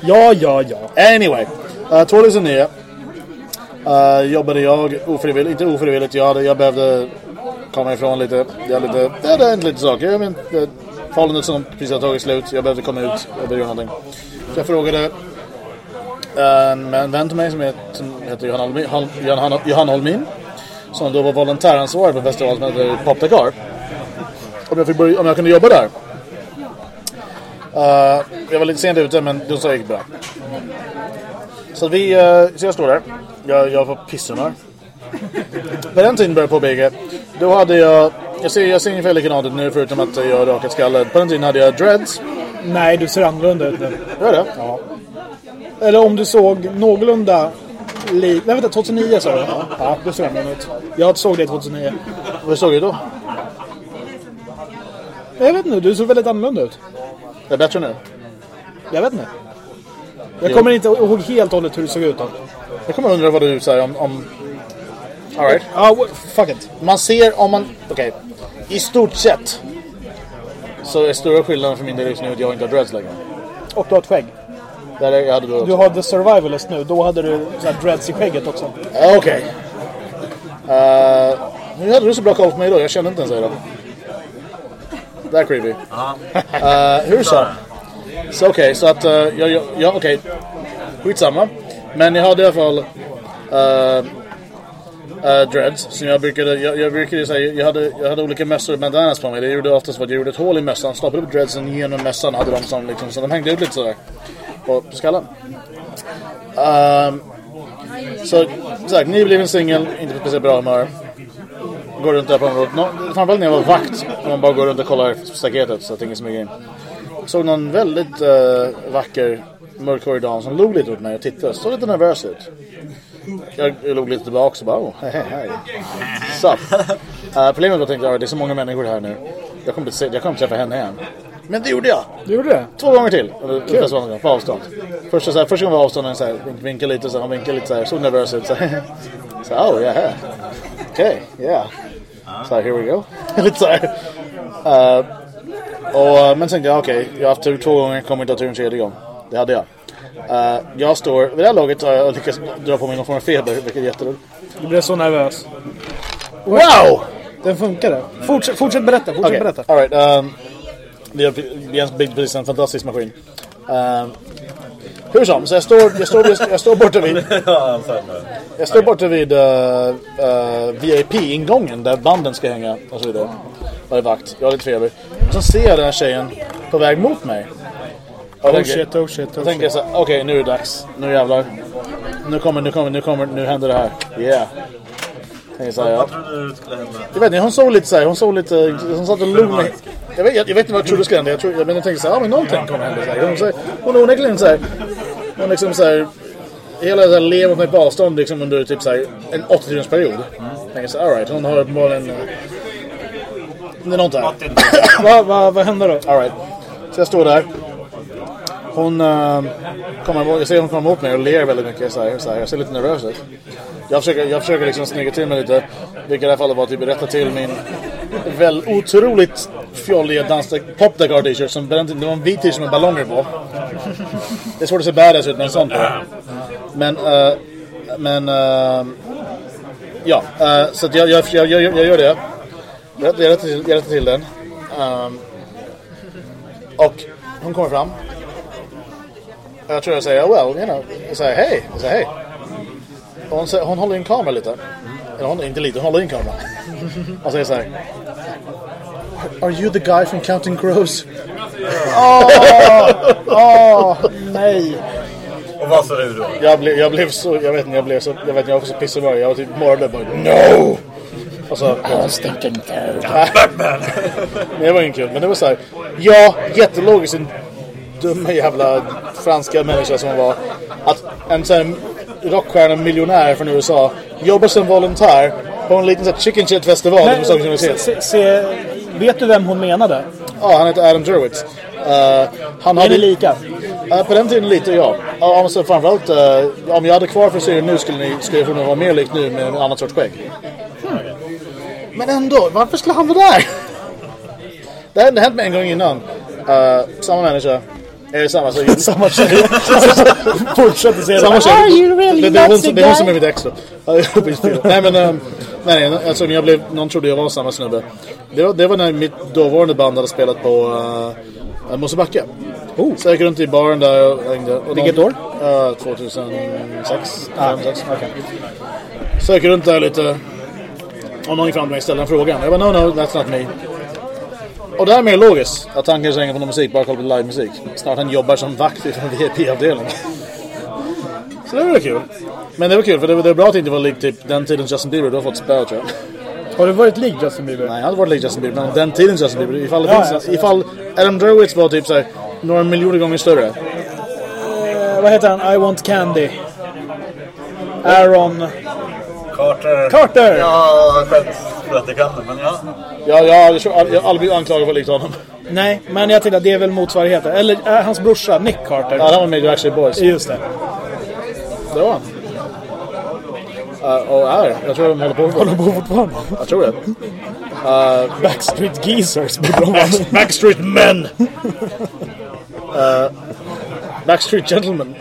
Ja, ja, ja. Anyway, uh, 2009 uh, jobbade jag ofrivilligt, inte ofrivilligt, jag, hade, jag behövde komma ifrån lite, jag hade lite, det hade hänt lite saker. Jag men, det- Förhållandet som precis har tagit slut, jag behövde komma ut, jag behövde göra någonting. Så jag frågade eh, en, vän till mig som heter, Johan, Holmin, Johan, Johan Holmin, som då var volontäransvarig på en festival som heter Pop Dakar. Om jag, fick börja, om jag kunde jobba där. Uh, jag var lite sent ute men de sa det gick bra. Så vi, uh, så jag står där. Jag, jag får pisshumör. På den tiden började jag på BG. Då hade jag, jag ser, jag ser ungefär likadant ut nu förutom att jag har rakat skallen. På den tiden hade jag dreads. Nej, du ser annorlunda ut nu. Gör det? Ja. Eller om du såg någorlunda lik... Nej, vänta, 2009 sa du? Ja, du ser annorlunda ut. Jag såg det 2009. Vad såg du då? Jag vet inte, du såg väldigt annorlunda ut. Det är bättre nu. Jag vet inte. Jag Jo. kommer inte ihåg helt och hållet hur du såg ut då. Jag kommer undra vad du säger om... om... Alright. Ja, w- fuck it. Man ser om man... Okej. I stort sett. Så är stora skillnaden för min del just nu att jag inte har dreads längre. Och du har ett skägg. Det är det jag hade Du också. har The Survivalist nu. Då hade du så här dreads i skägget också. Ja, Okej. Eh, nu hade du så bra koll på mig då. Jag kände inte ens dig då. Det är creepy. Uh, hur så? Så okej, så att... Uh, ja, ja, ja okej. Skitsamma. Men jag hade i alla fall... Uh, uh, dreads. Som jag brukade... Jag, jag brukade säga... Jag hade, jag hade olika mössor med bandanas på mig. Det gjorde oftast att jag gjorde ett hål i mössan. Stoppade upp dreadsen genom mössan. Hade de som liksom... Så de hängde ut lite sådär. På skallen. Um, så, sagt, nybliven singel, inte på speciellt bra humör. Går runt där på området. No, framförallt när jag var vakt. När man bara går runt och kollar staketet så att ingen smyger in. Såg någon väldigt uh, vacker mörkhårig dam som log lite åt mig och tittade. Såg lite nervös ut. Jag, jag log lite tillbaka och bara oh, hej hej. Så. Uh, problemet var att jag tänkte att det är så många människor här nu. Jag kommer inte, jag kommer inte träffa henne igen. Men det gjorde jag. Du gjorde det? Två gånger till. Kul. På avstånd. Första, så här, första gången var avstånden så här, vink, vinkade lite så här, han vinkade lite så här, såg nervös ut. Så, här. så här, oh yeah. Okej, okay, yeah. Så här, here we go. lite så här. Eh, och, eh, men tänkte jag, okej, jag har haft tur två gånger, kommer inte ha tur en tredje gång. Det hade jag. Eh, jag står, vid det här laget har jag lyckats dra på mig någon form av feber, vilket är jätteroligt. Du blev så nervös. Wow! Den funkade. Fortsätt, fortsätt berätta, fortsätt Okej, berätta. all right. Um, vi har har byggt precis en fantastisk maskin. Um, hur som, så jag står, jag står, jag står borta vid, jag står borta vid uh, uh, VIP-ingången där banden ska hänga och så vidare. Jag är vakt, jag har lite feber. Och så ser jag den här tjejen på väg mot mig. Oh tänker- shit, oh shit, oh jag tänker så okej nu är det dags. Nu jävlar. Nu kommer, nu kommer, nu kommer, nu händer det här. Yeah. Tänker så här, ja. Vad trodde du skulle hända? Jag vet inte, hon såg lite såhär, hon såg lite, hon satt och mig. Jag vet, jag, jag vet inte vad jag trodde skulle hända, jag, tror, jag, men jag tänkte såhär, ja men någonting kommer hända. Så här. Hon, så här, hon är onekligen såhär, hon liksom såhär, hela det här lever mig på avstånd liksom under typ såhär en 80 timmars period. Jag tänker såhär, alright, hon har uppenbarligen... Det är något där. Vad va, vad hände då? Alright. Så jag står där. Hon uh, kommer, jag ser hon kommer mot mig och ler väldigt mycket. Så här, så här. Jag ser lite nervös ut. Jag försöker, jag försöker liksom snygga till mig lite. Vilket i det här fallet var typ rätta till min väl otroligt fjolliga dansdeck popdeckar t-shirt. Som det var en vit t-shirt med ballonger på. Det är svårt att se badass ut med en sån på. Men, eh, men, eh, ja. eh, så att jag, jag, jag, jag, jag gör det. Jag, rättar, till, jag rättar till den. Um, och hon kommer fram. Jag tror jag säger, well, you know. Jag säger hej. Jag säger hej. Och hon, säger, hon håller i en kamera lite. Eller hon, inte lite, hon håller i en kamera. Och säger så här. Are you the guy from Counting Crows? Åh, nej. Och vad sa du då? Jag blev, jag blev så, jag vet inte, jag blev så, jag vet inte, jag var så pissig Jag var typ morrade bara, no! Och så... Stinking toad. Men det var inget kul. Men det var så här. Ja, jättelogiskt. Dumma jävla franska människa som var. Att en sån rockstjärna miljonär från USA jobbar som volontär på en liten så här, chicken shit festival på Stockholms se, universitet. se, se, vet du vem hon menade? Ja, han heter Adam Jerwitz. Uh, han Är hade det lika? Ja, på den tiden lite ja. ja om, så framförallt, eh, om jag hade kvar frisyren nu skulle, ni, skulle jag förmodligen vara mer lik nu med en annan sorts skägg. Men ändå, varför skulle han vara där? Det hade hänt mig en gång innan. Eh, samma människa. Är samma så Samma tjej. Fortsätt att säga samma det. tjej. Are you really det, det, är hon, som- det är hon som är mitt extra. Nej men, eh, nej, nej alltså, jag blev, någon trodde jag var samma snubbe. Det var, det var när mitt dåvarande band hade spelat på uh, Mosebacke. Oh. Så jag gick runt i baren där och hängde. Och Vilket någon- år? Eh, 2006. Ah, 2006. okej. Så jag gick runt där lite. Och någon gick fram till mig och ställde en fråga. Jag bara, no, no, that's not me. Och det här är mer logiskt. Att han kanske hänger på någon musik, bara kollar på livemusik. Snart han jobbar som vakt i en VIP-avdelning. Så det var kul. Men det var kul, för det var, det var bra att det inte var likt typ den tiden Justin Bieber då har fått spö tror jag. Har du varit lik Justin Bieber? Nej, han hade varit lik Justin Bieber, men den tiden Justin Bieber. Ifall, det Ja, finns, ja. ifall Adam Drowitz var typ såhär några miljoner gånger större. Eh, vad heter han? I want candy. Aaron Carter. Carter! Ja, skämt för att jag kan det, men ja. Ja, ja jag, har aldrig blivit anklagad för att likna honom. Nej, men jag tänkte att det är väl motsvarigheten. Eller äh, hans brorsa, Nick Carter. Ja, han var med i Backstreet Boys. Just det. Det var han. Uh, och är. Jag tror de håller på. Håller på fortfarande. Jag tror det. Backstreet Geezers borde de vara. Backstreet Men! uh, Backstreet Gentlemen.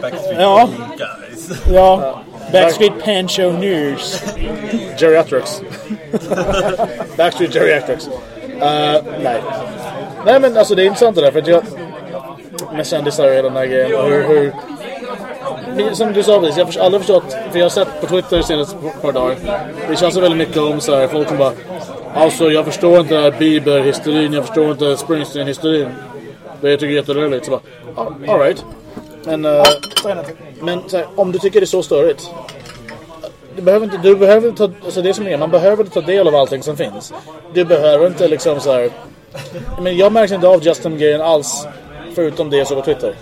Backstreet Ja. Guys. Ja. Backstreet Pensioners. Geriatrics. Backstreet Geriatrics. Uh, nej. Nej men alltså det är intressant det där för att jag... Med kändisar och hela den här grejen. och Hur, hur, som du sa precis, jag har aldrig förstått. För jag har sett på Twitter senaste ett par dagar. Det känns väldigt mycket om så här, folk som bara... Alltså jag förstår inte den här Bieber-hysterin, jag förstår inte Springsteen-hysterin. Det jag tycker är jättelöjligt. Så bara, alright. Men, eh, men här, om du tycker det är så störigt. Du behöver inte, du behöver ta, alltså det som är, man behöver inte ta del av allting som finns. Du behöver inte liksom så här. Men jag märker inte av Justin-grejen alls. Förutom det som på Twitter.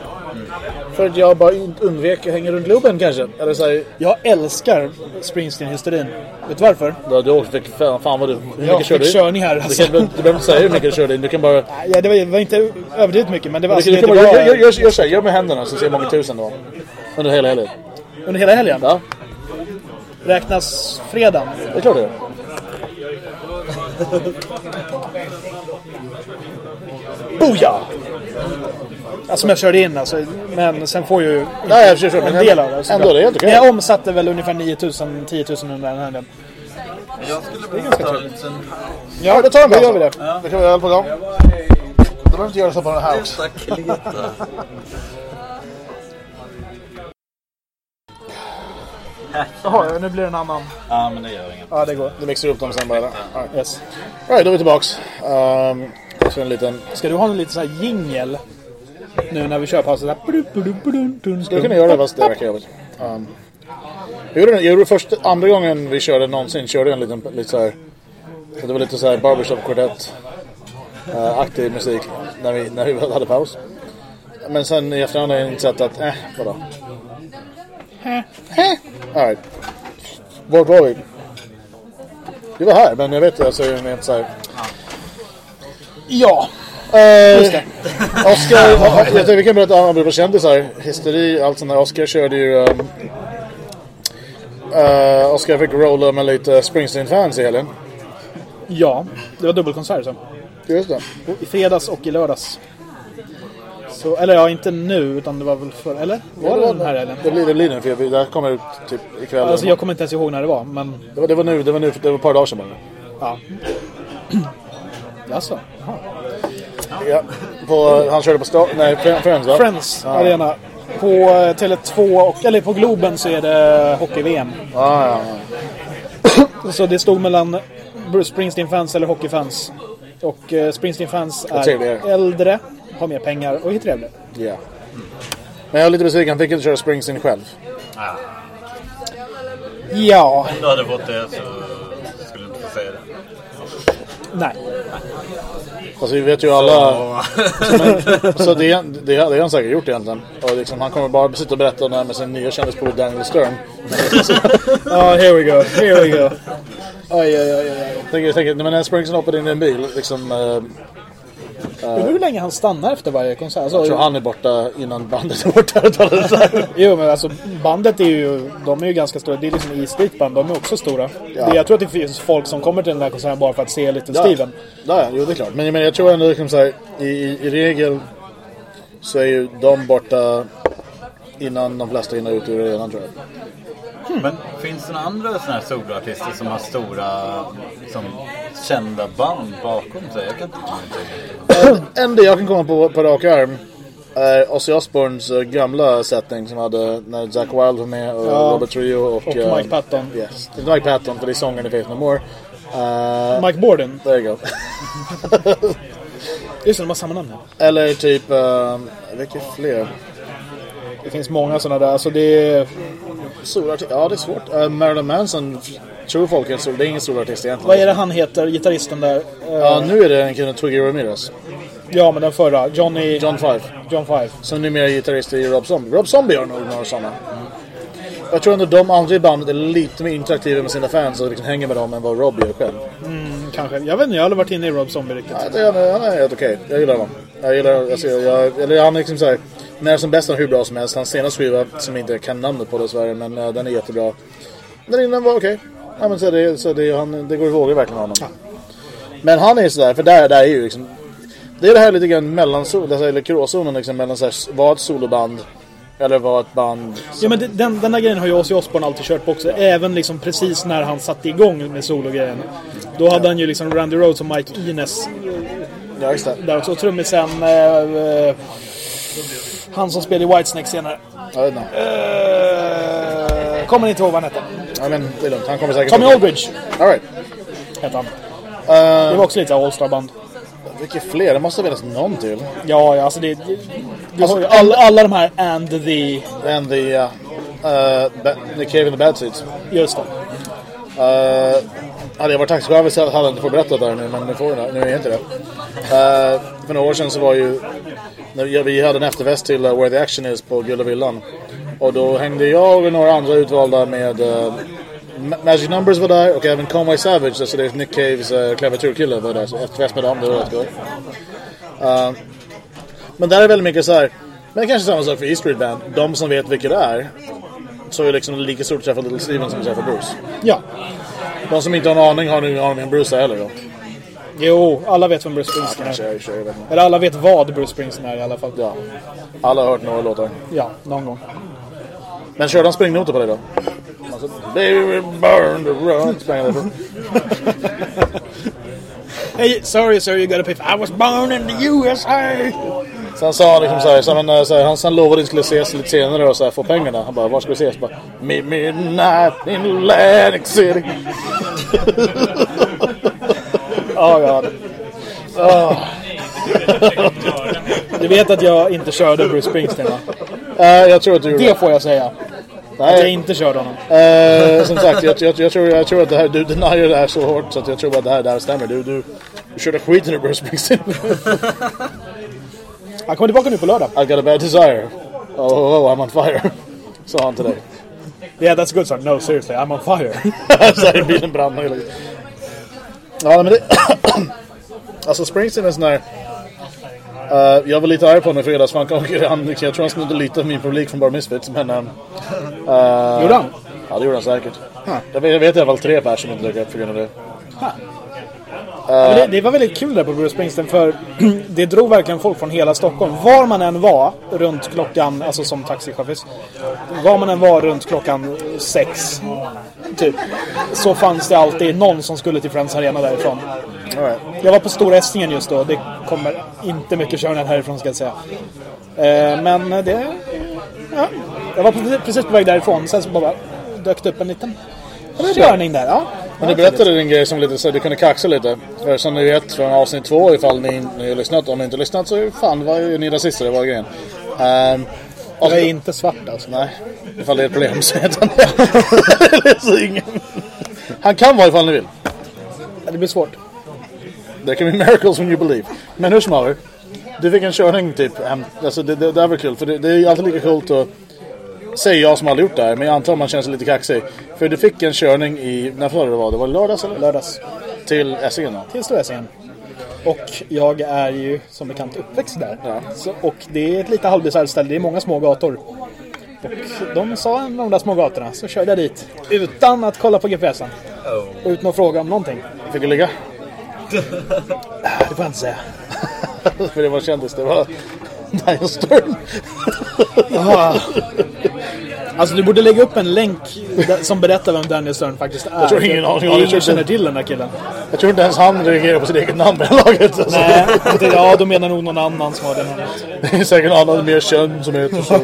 För att jag bara undvek att hänga runt Globen kanske. Eller så här, Jag älskar Springsteen-hysterin. Vet du varför? ja, du åkte, fan, fan vad du, hur Jag fick du? körning här Du, alltså. kan, du behöver inte säga hur mycket du körde in. Du kan bara... Ja, det var, det var inte överdrivet mycket, men det var, Du alltså, du det kan bara var gör, gör, gör, gör så här, gör med händerna så ser jag många tusen det var. Under hela helgen. under hela helgen. Ja, Räknas fredagen. det är klart det gör. Boja! Alltså som jag körde in alltså. Men sen får ju Nej, jag förstår. en del av det. såklart. ändå, det är helt okej. Men jag omsatte väl ungefär 9000, 10 000 under den här helgen. Jag skulle vilja ta en liten... Ja, det tar en då gör vi det. Det kan vi göra på gång. Då behöver inte göra så på den här också. Jaha, nu blir det en annan. Ja, men det gör inget. Ja, det går. Du mixar upp dem sen bara. Right. Yes. All right, då är vi tillbaks. Um, så en liten... Ska du ha en liten sån här jingel? Nu när vi kör pausen. så här- Skulle kunna göra det fast det verkar jobbigt. Um, jag gjorde, jag gjorde först, andra gången vi körde någonsin, körde jag en liten, lite så här. så Det var lite så här barbershop quartett uh, aktiv musik när vi, när vi hade paus. Men sen i efterhand har jag insett att, eh, vadå? All right. Vart var vi? Vi var här, men jag vet alltså, jag inte så här. Ja, Eh, just det. Oscar, jag tänkte vi kan berätta om på kändisar. Hysteri, allt sånt där. Oscar körde ju... Um, uh, Oscar fick rolla med lite Springsteen-fans i helgen. Ja, det var dubbelkonsert så. Just det. I fredags och i lördags. Så, eller ja, inte nu utan det var väl för Eller? Var det den här helgen? Det blir det nu, för det här kommer ut typ ikväll. Alltså jag kommer inte ens ihåg när det var, men det, var, det var nu, det var nu, det var ett par dagar sedan bara. ja. Jaså? Jaha. Ja. På, han körde på sta- nej, Fri- Friends va? Friends Ja. Arena. På eh, Tele2 och, eller på Globen så är det hockey-VM. Ja, ja, ja. Så det stod mellan Bruce Springsteen-fans eller hockeyfans. Och eh, Springsteen-fans är äldre, har mer pengar och är trevligare. ja. Men jag är lite besviken, han fick inte köra Springsteen själv. Ja, Om du hade fått det så skulle du inte få säga det. nej. Fast vi vet ju alla... Ja. Så det, det, det har han säkert gjort egentligen. Och liksom, han kommer bara sitta och berätta om det här med sin nya kändispolare Daniel Stern. Ja, here we go, here we go. Oj, oj, oj, oj. Tänker, men när Springsteen hoppade in i en bil, liksom, eh, Undrar hur länge han stannar efter varje konsert. Alltså, jag tror han är borta innan bandet är borta. Jo, men alltså bandet är ju, de är ju ganska stora. Det är liksom E Street Band, de är också stora. Ja. Jag tror att det finns folk som kommer till den här konserten bara för att se Little Ja. Steven. Ja, jo det är klart. Men jag, menar, jag tror ändå liksom så här, i, i, i regel så är ju de borta innan de flesta hinner ut ur arenan tror jag. Men finns det några andra såna här soloartister som har stora liksom, kända band bakom sig? Jag kan inte komma ihåg. En det jag kan komma på på rak arm är Ozzy Osbournes eh, gamla setting som hade när Zack Wilde var med och Ja. Robert Trio och... Och eh, Mike Patton. Yes. Inte Mike Patton för det är sångaren i Faith No More. Uh, Mike Borden. there you go. Just det, de har samma namn. ja. Eller typ... Uh, vilka fler? Det finns många sådana där. Alltså det är... Solartist? Ja, det är svårt. Uh, Marilyn Manson tror folk är en sol. Det är ingen solartist egentligen. Vad är det han heter, gitarristen där? Eh, Ja, nu är det en kille, Twiggy Ramirez. Ja, men den förra. Johnny... John Five. John Five. Som numera är gitarrist i Rob Zombie. Rob Zombie har nog några sådana. Jag tror ändå de andra i bandet är lite mer interaktiva med sina fans och liksom hänger med dem än vad Rob gör själv. Kanske. Jag vet inte, jag har aldrig varit inne i Rob Zombie riktigt. Ja, det är, han är helt okej. Jag gillar honom. Jag gillar, alltså, jag, eller han är liksom såhär, när som bäst han är hur bra som helst. Hans senaste skiva, som jag inte kan namnet på dessvärre, men uh, den är jättebra. Den innan var okej. Ja, men så det, så det, han, det går i vågor verkligen honom. Men han är sådär, för där, där är ju liksom... Det är det här lite grann mellanzon, alltså, eller gråzonen liksom mellan såhär, var ett soloband eller var ett band... Ja, men det- den, den där grejen har ju Ozzy Osbourne alltid kört på också. Även liksom precis när han satte igång med sologrejen. Då hade han ju liksom Randy Rhodes och Mike Ines Ja, just det. där också. Och trummisen... Eh, eh, han som spelade i Whitesnake senare. Jag vet inte. Eh, kommer inte ihåg vad han hette. Ja, men det är lugnt. Han kommer säkert... Tommy Aldridge All right. hette han. Uh, Det var också lite All-Star-band. vilka fler? Det måste finnas någon till. Ja, ja, alltså det... det du Alltså, har ju alla, alla de här and the... And the... Uh, uh, ba- the Cave in the Bad Seeds. Just det. Uh, hade jag varit taxichaufför så hade jag inte fått berätta det där nu, men nu, får jag, nu är jag inte det. Uh, för några år sedan så var ju... Vi, hade en efterfest till uh, Where the Action Is på Gula Villan. Och då hängde jag och några andra utvalda med... Uh, Ma- Magic Numbers var där och även Conway Savage, alltså det är Nick Caves uh, klaviaturkille var där. Så efterfest med dem, det var rätt gott. Uh, men där är väldigt mycket så här. Men kanske samma sak för E Street Band. De som vet vilka det är. Så är det liksom lika stort att träffa Little Steven som att träffa Bruce. Ja. De som inte har en aning har ingen aning om Bruce heller då. Jo, alla vet vem Bruce Springsteen Kanske, är. sig, jag. Eller alla vet vad Bruce Springsteen är i alla fall. Ja. Alla har hört några låtar. Ja, någon gång. Men körde han springnoter på dig då? Alltså, born to run. Sprang han? Hey, sorry sir, you gotta pay for... I was born in the USA! Sen sa han liksom såhär, så, men, eh, så här, han sen lovade att skulle ses lite senare och så här, få pengarna. Han bara, var ska vi ses? Bara, "Meet midnight in Atlantic City. Ja, ja. Du vet att jag inte körde Bruce Springsteen va? Eh, jag tror att du gjorde Det får jag säga. Att jag Nej, inte körde honom. eh, som sagt, jag, jag, jag, tror, jag tror att det här, du denier det här så hårt så att jag tror att det här, det här stämmer. Du, du, du körde skiten ur Bruce Springsteen. Han kommer tillbaka nu på lördag. I got a bad desire. Oh, oh, oh I'm on fire. Sa han till dig. Yeah, that's a good song. No, seriously, I'm on fire. så här, bilen brann Ja, men det... alltså Springsteen är sån här... eh, jag var lite arg på honom i fredags för han, kom- han, jag tror han snodde lite av min publik från Bar Misfits men... Um, Gjorde han? ja, det gjorde han säkert. Jag, vet, jag vet i alla fall tre personer som inte dök upp på grund av det. Det, det var väldigt kul där på Bruce Springsteen för det drog verkligen folk från hela Stockholm. Var man än var runt klockan, alltså som taxichaufför. Var man än var runt klockan sex, typ. Så fanns det alltid någon som skulle till Friends Arena därifrån. Right. Jag var på Stora Essingen just då. Det kommer inte mycket körningar härifrån ska jag säga. Eh, men det... Ja, jag var precis på väg därifrån. Sen så bara dök det upp en liten körning där. Ja. Men du berättade en grej som lite så du kunde kaxa lite. För som ni vet från avsnitt två ifall ni, ni har lyssnat. Om ni inte har lyssnat så fan vad är ni rasister, det var grejen. Um, Jag är inte svart alltså. Nej, ifall det är ett problem så heter han det. ingen. Han kan vara ifall ni vill. Det blir svårt. There can be miracles when you believe. Men hur som haver. Du fick en körning typ. Alltså det, det, det är väl kul. För det, det är ju alltid lika coolt att säga jag som aldrig gjort det här. Men jag antar man känner sig lite kaxig. För du fick en körning i, när var det var? Det var lördags eller? Lördags. Till Essingen då? till Stora Essingen. Och jag är ju som bekant uppväxt där. Ja. Så, och det är ett lite halvbisarrt ställe. Det är många små gator. Och de sa en av de där små gatorna. Så körde jag dit. Utan att kolla på GPSen. Och utan att fråga om någonting. Fick du ligga? Det får jag inte säga. För det var kändis. Det var Diane Stern. Alltså du borde lägga upp en länk som berättar vem Daniel Stern faktiskt är. tror ingen aning. Ingen Jag tror- känner till den där killen. Jag tror inte ens han reagerar på sitt eget namn med laget. Alltså. Nej, det- ja då menar nog någon annan som har det namnet. Det är säkert någon annan mer känd som heter så.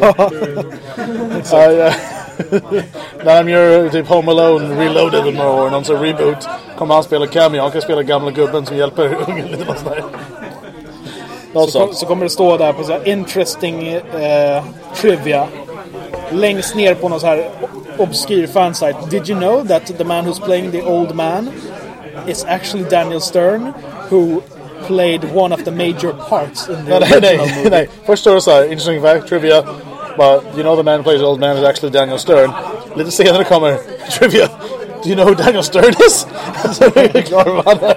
När de gör typ Home Alone Reloaded om några år, någon sån reboot, kommer han spela cameo. Han kan spela gamla gubben som hjälper ungen lite något Något Så, så kommer det stå där på så här interesting eh, trivia. Längst ner på någon så här obskyr fansite. Did you know that the man who's playing the old man is actually Daniel Stern who played one of the major parts in the Nej, nej, original nej, movie. nej. Först står det så här, interesting fact, trivia. Bara, you know the man who plays the old man is actually Daniel Stern. Lite senare kommer trivia. Do you know who Daniel Stern is? Så är klar vad han är.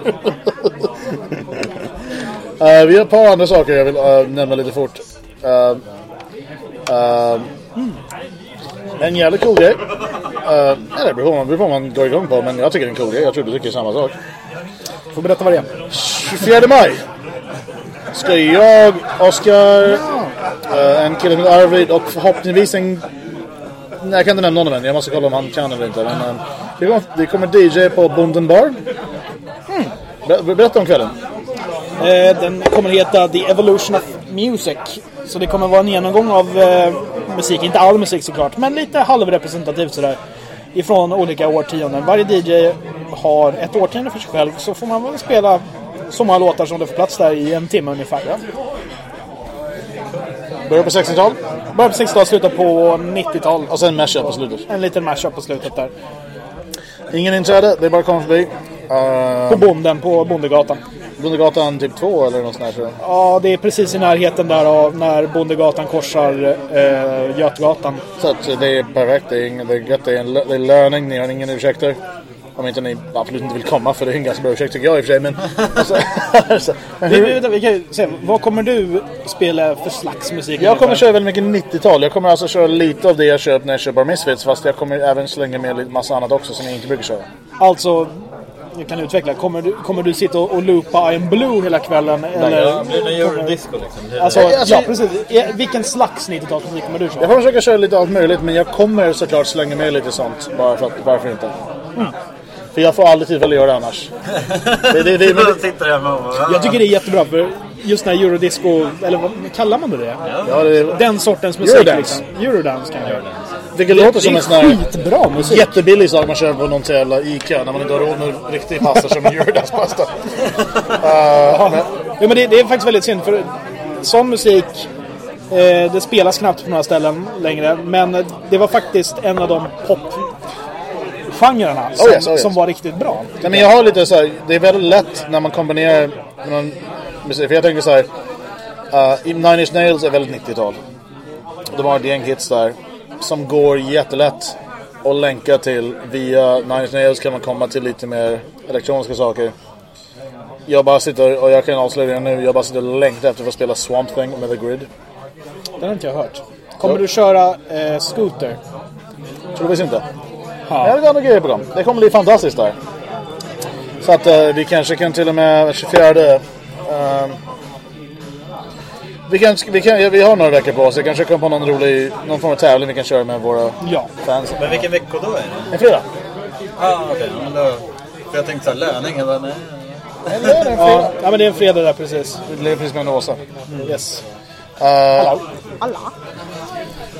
Eh, vi har ett par andra saker jag vill eh, nämna lite fort. Uh, uh, en jävligt cool grej. Uh, nej, det beror på vad- beror på vad man går igång på, men jag tycker det är en cool grej. Jag tror du tycker samma sak. Får berätta vad det är. 24 maj ska jag, Oskar, eh, en kille som heter Arvid och förhoppningsvis en... Nej, jag kan inte nämna honom än. Jag måste kolla om han kan eller inte. Men, det, kommer, det kommer DJ på Bonden Bar. Ber, berätta om kvällen. Eh, den kommer heta The Evolution of Music. Så det kommer vara en genomgång av eh, musik, inte all musik såklart, men lite halvrepresentativt sådär. Ifrån olika årtionden. Varje DJ har ett årtionde för sig själv, så får man väl spela så många låtar som det får plats där i en timme ungefär. Ja. Börjar på 60-tal Börjar på 60-talet, slutar på 90-tal. och sen mashup på slutet. En liten mashup på slutet där. Ingen inträde, det är bara att komma förbi. Uh, På bonden, på Bondegatan. Bondegatan typ 2 eller något sånt tror jag. Ja, det är precis i närheten där av när Bondegatan korsar eh, Götgatan. Så att det är perfekt, det är, ing- det är gött, det är, en, det är löning, ni har ingen ursäkter. Om inte ni absolut inte vill komma, för det är en ganska bra ursäkt tycker jag i och för sig. Men, så, men Vi, hur, vi, vi kan ju se, vad kommer du spela för slags musik? jag kommer köra väldigt mycket 90-tal. Jag kommer alltså köra lite av det jag köpt när jag kör Bar Misfits. Fast jag kommer även slänga med lite massa annat också som jag inte brukar köra. Alltså, jag kan utveckla. Kommer du, kommer du sitta och, och loopa I'm Blue hela kvällen? Eller, Ja, blir det eurodisco liksom? Är alltså, Nej, alltså- ja, precis. Vilken slags 90-talsmusik kommer du köra? Jag kommer försöka köra lite allt möjligt men jag kommer såklart slänga med lite sånt. Bara för att, varför inte? För jag får aldrig tillfälle att göra det annars. Det, det, det, det. men, sitter och bara... Jag tycker det är jättebra för just när eurodisco, eller vad kallar man det? ja, det, Den sortens musik Eurodance. liksom. Eurodance kan jag göra. Det låter som en sån här... skitbra musik. Jättebillig sak man köper på någon jävla Ica när man inte har råd med riktig pasta som Eurodance pasta. Uh, men, Ja, men det, det är faktiskt väldigt synd för sån musik eh, det spelas knappt på några ställen längre. Men det var faktiskt en av de popgenrerna som, Oh yes, oh yes. som var riktigt bra. nej, men jag har lite så här, det är väldigt lätt när man kombinerar någon musik. För jag tänker så här, uh, Nine Inch Nails är väldigt 90-tal. De har ett gäng hits där som går jättelätt att länka till via Nine Inch Nails kan man komma till lite mer elektroniska saker. Jag bara sitter, och jag kan avslöja det nu, jag bara sitter och längtar efter att få spela Swamp Thing med The Grid. Den har inte jag hört. Kommer du köra eh, Scooter? Troligtvis inte. Ja. Jag har andra grejer på gång. Det kommer bli fantastiskt där. Så att eh, vi kanske kan till och med 24... ehm, vi, kan, vi, kan, vi har några veckor på oss. Jag kanske kommer på någon rolig någon form av tävling vi kan köra med våra Ja. fans. Men vilken vecka då är det? En fredag. Ah, okej. ja, men då... För jag tänkte såhär, löning. Jag bara, nej. En Ja, ja, men det är en fredag där precis. Det blir precis med en Åsa. Yes. Uh,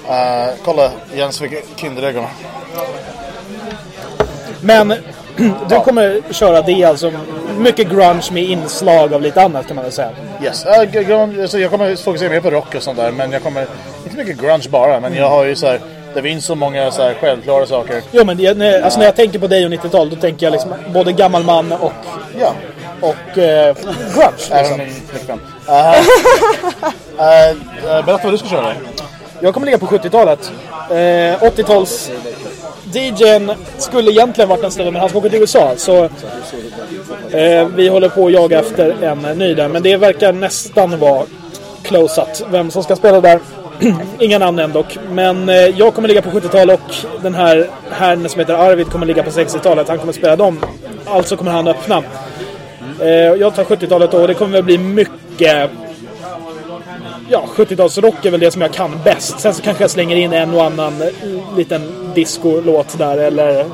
uh, kolla Jens hon har. Men du kommer köra det alltså. Mycket grunge med inslag av lite annat kan man väl säga. Yes. Grunge, alltså jag kommer fokusera mer på rock och sånt där. Men jag kommer... Inte mycket grunge bara. Men jag har ju så här... Det finns så många så här självklara saker. Jo men det, när, alltså, när jag tänker på dig och 90-tal då tänker jag liksom både gammal man och, Ja. och eh, grunge. Även Liksom. min flickvän. Uh, uh, uh, berätta vad du ska köra. Jag kommer ligga på 70-talet. Eh, 80-tals DJn skulle egentligen varit nästa men han ska åka till USA. Så eh, vi håller på att jaga efter en ny där. Men det verkar nästan vara closat. Vem som ska spela där. Inga namn än dock. Men eh, jag kommer ligga på 70-talet och den här herrn som heter Arvid kommer ligga på 60-talet. Han kommer spela dem. Alltså kommer han öppna. Eh, jag tar 70-talet då och det kommer väl bli mycket ja, 70-talsrock är väl det som jag kan bäst. Sen så kanske jag slänger in en och annan eh, liten disco-låt där eller,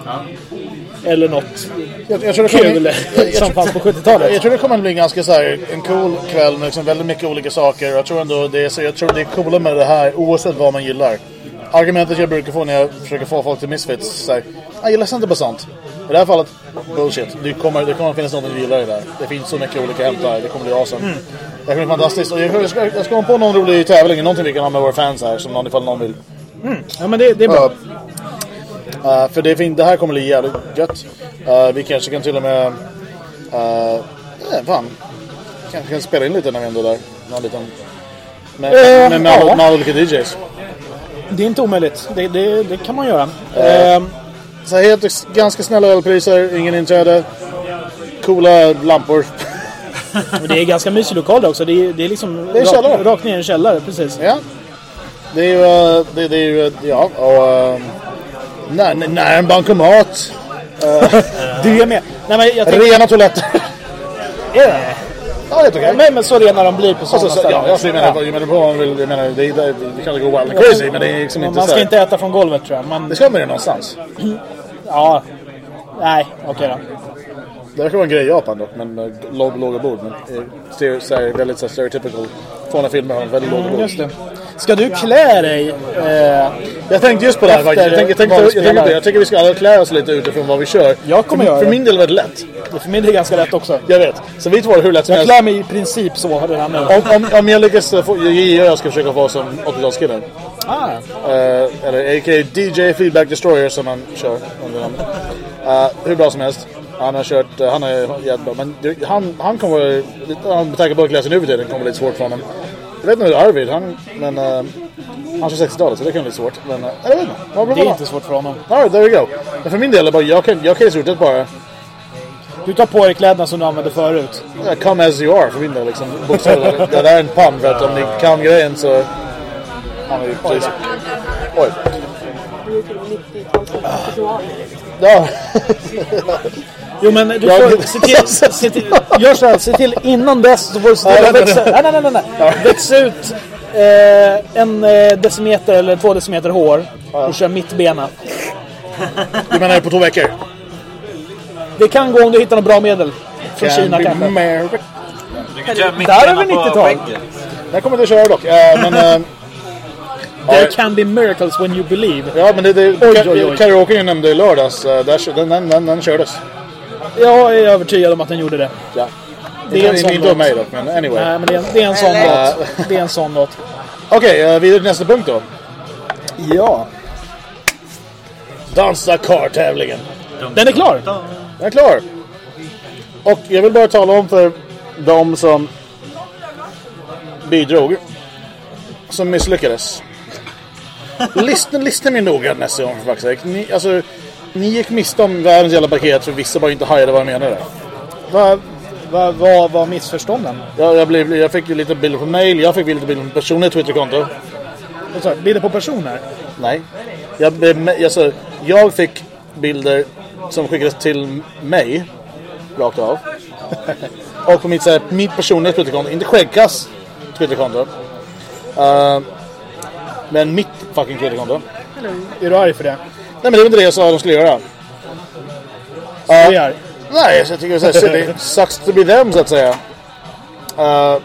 eller något Jag, jag, tror det kul jag, jag, som tror- fanns på jag 70-talet. tror det kommer att bli ganska så här, en cool kväll med liksom väldigt mycket olika saker. Jag tror ändå det är, så, jag tror det är coola med det här oavsett vad man gillar. Argumentet jag brukar få när jag försöker få folk till Misfits så här, jag gillar inte på sånt. I det här fallet, bullshit. Det kommer, det kommer att finnas något du gillar i det där. Det finns så mycket olika hämt där. Det kommer bli awesome. Det kommer bli fantastiskt. Och jag, ska, jag ska komma på någon rolig tävling, någonting vi kan ha med våra fans här, som någon ifall någon vill. Ja, men det, det är bra. Uh, för det, är det här kommer bli jävligt gött. Uh, vi kanske kan till och med... Uh, eh, fan. kanske kan spela in lite när vi ändå är där. Någon liten... Med, Eh, med, med, ja. med, med olika DJs. Det är inte omöjligt. Det, det, det kan man göra. Eh. Ehm, Så helt ganska snälla ölpriser, ingen inträde. Coola lampor. Men det är ganska mysig lokal också. Det är, det är liksom Det är källare. rakt, rakt ner i en källare. Precis. Ja. Det är ju, eh, det, det är ju, ja, och... eh, Nära när en bankomat. Du är med. Nej, men jag tänker, Rena toaletter. är det? Ja, helt okej. Men, men så rena de blir på sådana Alltså, så, ställen. ja, alltså, jag menar, jag menar, på, man vill, jag menar det, det, det kan gå wild and crazy, men det är liksom inte Man ska inte äta från golvet tror jag. Man, Det ska man ju någonstans. ja. Nej, okej då. Det verkar vara en grej i Japan dock, men eh, låg, låga bord. Men eh, så här, väldigt så här, stereotypical. Sådana filmer har väldigt låga bord. Just det. Ska du klä dig? Eh, Jag tänkte just på det här faktiskt. Jag, tänkte, jag, tänkte, jag, vi tänkte, jag tycker vi ska alla klä oss lite utifrån vad vi kör. Jag kommer för, göra för min del är det lätt. för mig är det ganska lätt också. Jag vet. Så vi två hur lätt som Jag klär mig i princip så redan nu. Om, om, om jag lyckas eh, få... J och jag ska försöka få som 80-talskillen. Ah, Uh, eller a.k.a. DJ Feedback Destroyer som han kör under namnet. Uh, hur bra som helst. Han har kört, uh, han är jättebra. Men det, han, han kommer, lite- han med tanke på att läsa nu för tiden kommer lite svårt för honom. Jag vet inte hur Arvid, han, men uh, han kör 60-talet så det kan bli svårt. Men uh, jag vet inte. Vad det är inte svårt för honom. Alright, there we go. Men för min del är det bara, jag kan, jag kan i stort sett bara Du tar på dig kläderna som du använde förut. uh, come as you are för min del liksom. Det där är en pun för att om ni kan grejen så... Han är ju precis... Oj. Ja. Jo men du får det- se till, se till, gör så här, se till innan dess så får du se till Ja, att växa, nej, nej, nej, nej, växa ut eh, en eh, decimeter eller två decimeter hår och kör mittbena. Du menar på två veckor? Det kan gå om du hittar något bra medel. Från Kina kanske. Du kan köra Där har vi mittbena på 90-tal. väggen. Det kommer inte köra dock. Eh, men, eh, There can be miracles when you believe. ja, men det, det, Oj, oj, oj. karaoke nämnde i lördags. där, den, den, den, den kördes. Jag är övertygad om att den gjorde det. Ja. Det är en sån inte låt. mig dock, men anyway. Nej, men det är en, det är en sån låt. Det är en sån låt. Okej, eh, vidare till nästa punkt då. Ja. Dansa kar-tävlingen. Den är klar! Den är klar. Och jag vill bara tala om för de som bidrog. Som misslyckades. lyssna, lyssna mer noga nästa gång för fuck's sake. Ni, alltså, ni gick miste om världens jävla paket för vissa bara inte hajade vad jag menade. Vad va, va, var missförstånden? Jag, jag, blev, jag fick ju lite bilder på mail, jag fick lite bilder på personligt Twitterkonto. Du? Bilder på personer? Nej. Jag, alltså, jag fick bilder som skickades till mig. Rakt av. Och på mitt, så här, mitt personliga Twitterkonto. Inte skäggkass Twitterkonto. Uh, men mitt fucking Twitterkonto. Är du arg för det? Nej men det var inte det jag sa de skulle göra. Arg. Nej, så jag tycker så här, det sucks to be them så att säga. Uh,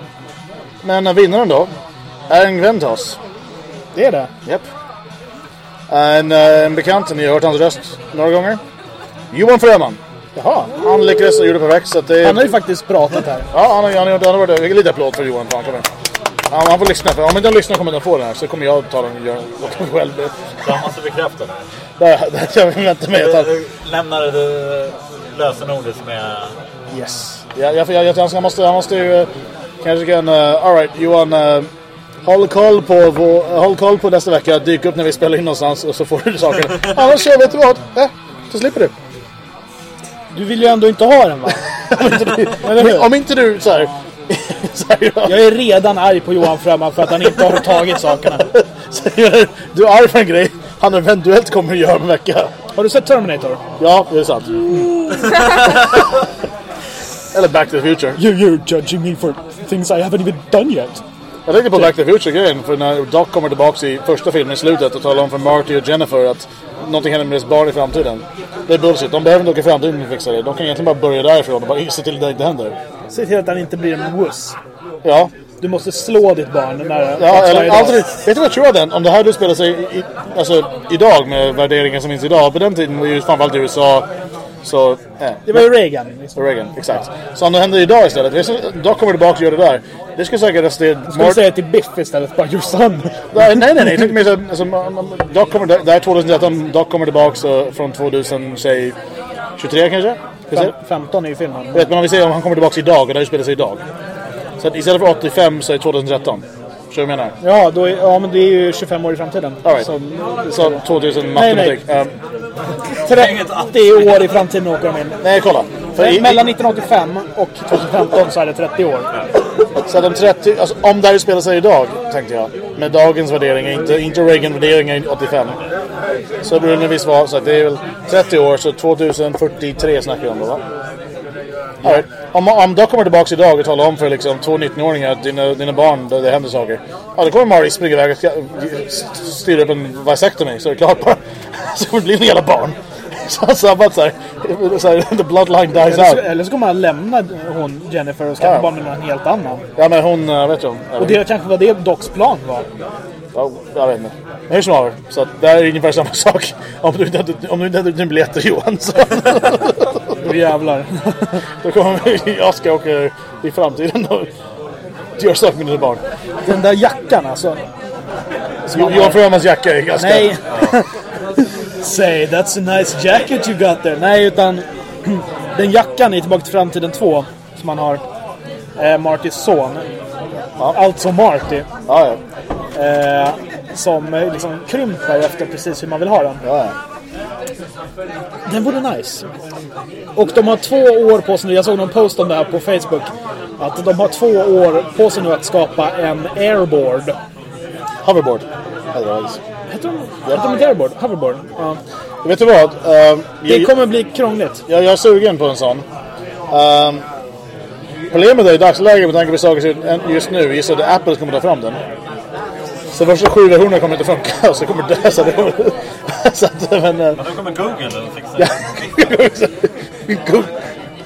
men vinnaren då är en vän till oss. Det är det? Japp. En, eh, en bekant, ni har hört hans röst några gånger. Johan Fröman. Jaha. Han lyckades och gjorde perfekt så att det... Han har ju faktiskt pratat här. Ja, han har, han har, han har varit... Lite applåd för Johan. Han, kommer. Han, han får lyssna. För om inte han lyssnar kommer han få den här. Så kommer jag ta den och göra låta den själv. Så han måste bekräfta det. Där, där jag väntar mig att han... Du lämnade du lösenordet med... Yes. Ja, jag, jag, jag, jag, han måste, han måste ju... eh, Kanske kan... Uh, Alright, Johan. Uh, håll, koll på, vår, håll koll på nästa vecka. Dyk upp när vi spelar in någonstans och så får du sakerna. Annars så vet du vad? Eh, så slipper du. Du vill ju ändå inte ha den va? Eller hur? Om inte du så här... Jag är redan arg på Johan Fröman för att han inte har tagit sakerna. Du är arg för en grej han eventuellt kommer att göra om en vecka. Har du sett Terminator? Ja, det är sant. Eller Back to the Future. You, you're judging me for things I haven't even done yet. Jag tänkte på Back to the Future-grejen. För när Doc kommer tillbaka i första filmen i slutet och talar om för Marty och Jennifer att någonting händer med deras barn i framtiden. Det är bullshit. De behöver inte åka i framtiden för att fixa det. De kan egentligen bara börja därifrån och bara se till att det inte händer. Se till att han inte blir en wuss. Ja, Du måste slå ditt barn när Ja, eller alltid, vet du vad jag tror att den, om det här du spelar sig i, alltså, idag med värderingar som finns idag. På den tiden var ju framförallt i USA så... Eh, Det var ju Reagan. Liksom. Reagan, exakt. Så om det händer idag istället. Doc kommer tillbaka och gör det där. Det skulle säkert rösta... Ska du säga till Biff istället? Bara your son. Nej, nej, nej. Tänkte mer såhär... Alltså, Doc kommer... Det här är 2013. Doc kommer tillbaka så, från 2000, säg... 23 kanske? Ska vi se? Fem- 15 är ju filmen. Jag vet, men om vi säger om han kommer tillbaka idag och det här spelar sig idag. Så att istället för 85 så är det 2013. Förstår du vad jag menar? Ja, då är, ja, men det är ju 25 år i framtiden. All right. Så Så 2000 Nej, matematik. nej. Ehm, 30 år i framtiden åker de in. nej, kolla. I, Mellan 1985 och 2015 så är det 30 år. Så att om 30, alltså, om det här spelar sig idag, tänkte jag, med dagens värderingar, inte, inte Reagan-värderingar 85. Så borde det visst vara så att det är väl 30 år, så 2043 snackar vi om då va? Right. Om, om de kommer tillbaka idag och talar om för liksom, två 19-åringar att dina, dina barn, det, det händer saker. Ja, då kommer Marty springa iväg och styra upp en vasectomy så är det klart bara. Så det blir en jävla barn. Så, så, bara så här, så här, the bloodline dies Eller så, out. eller så kommer han lämna hon Jennifer och skaffa Ja. barn med någon helt annan. Ja men hon, äh, vet jag. jag Och det kanske var det Docs plan var. Ja, jag vet inte. Men hur som haver. Så det här är ungefär samma sak. Om du inte hade, om du inte hade dina biljetter Johan så Då jävlar. då kommer vi, jag ska åka i framtiden och göra saker med dina barn. Den där jackan alltså. Jo- Johan Frömans jacka är ganska... Nej. Say that's a nice jacket you got there. Nej, utan den jackan i Tillbaka till framtiden 2 som man har eh, Martys son. Alltså Marty. Ja, ja. Eh, som eh, liksom krymper efter precis hur man vill ha den. ja, ja. Den vore nice. Och de har två år på sig nu. Jag såg någon post om det här på Facebook. Att de har två år på sig nu att skapa en airboard. Hoverboard. Otherwise. Heter de, heter de inte airboard? Hoverboard? Ja. Vet du vad? Ehm, Det kommer bli krångligt. jag, jag är sugen på en sån. Um, problemet är i dagsläget med tanke på saker just nu. Gissar att Apple kommer ta fram den. Så första sju versionerna kommer inte funka. Så kommer det... Så det kommer, så att, men, eh, Men då kommer Google och fixar det. Go-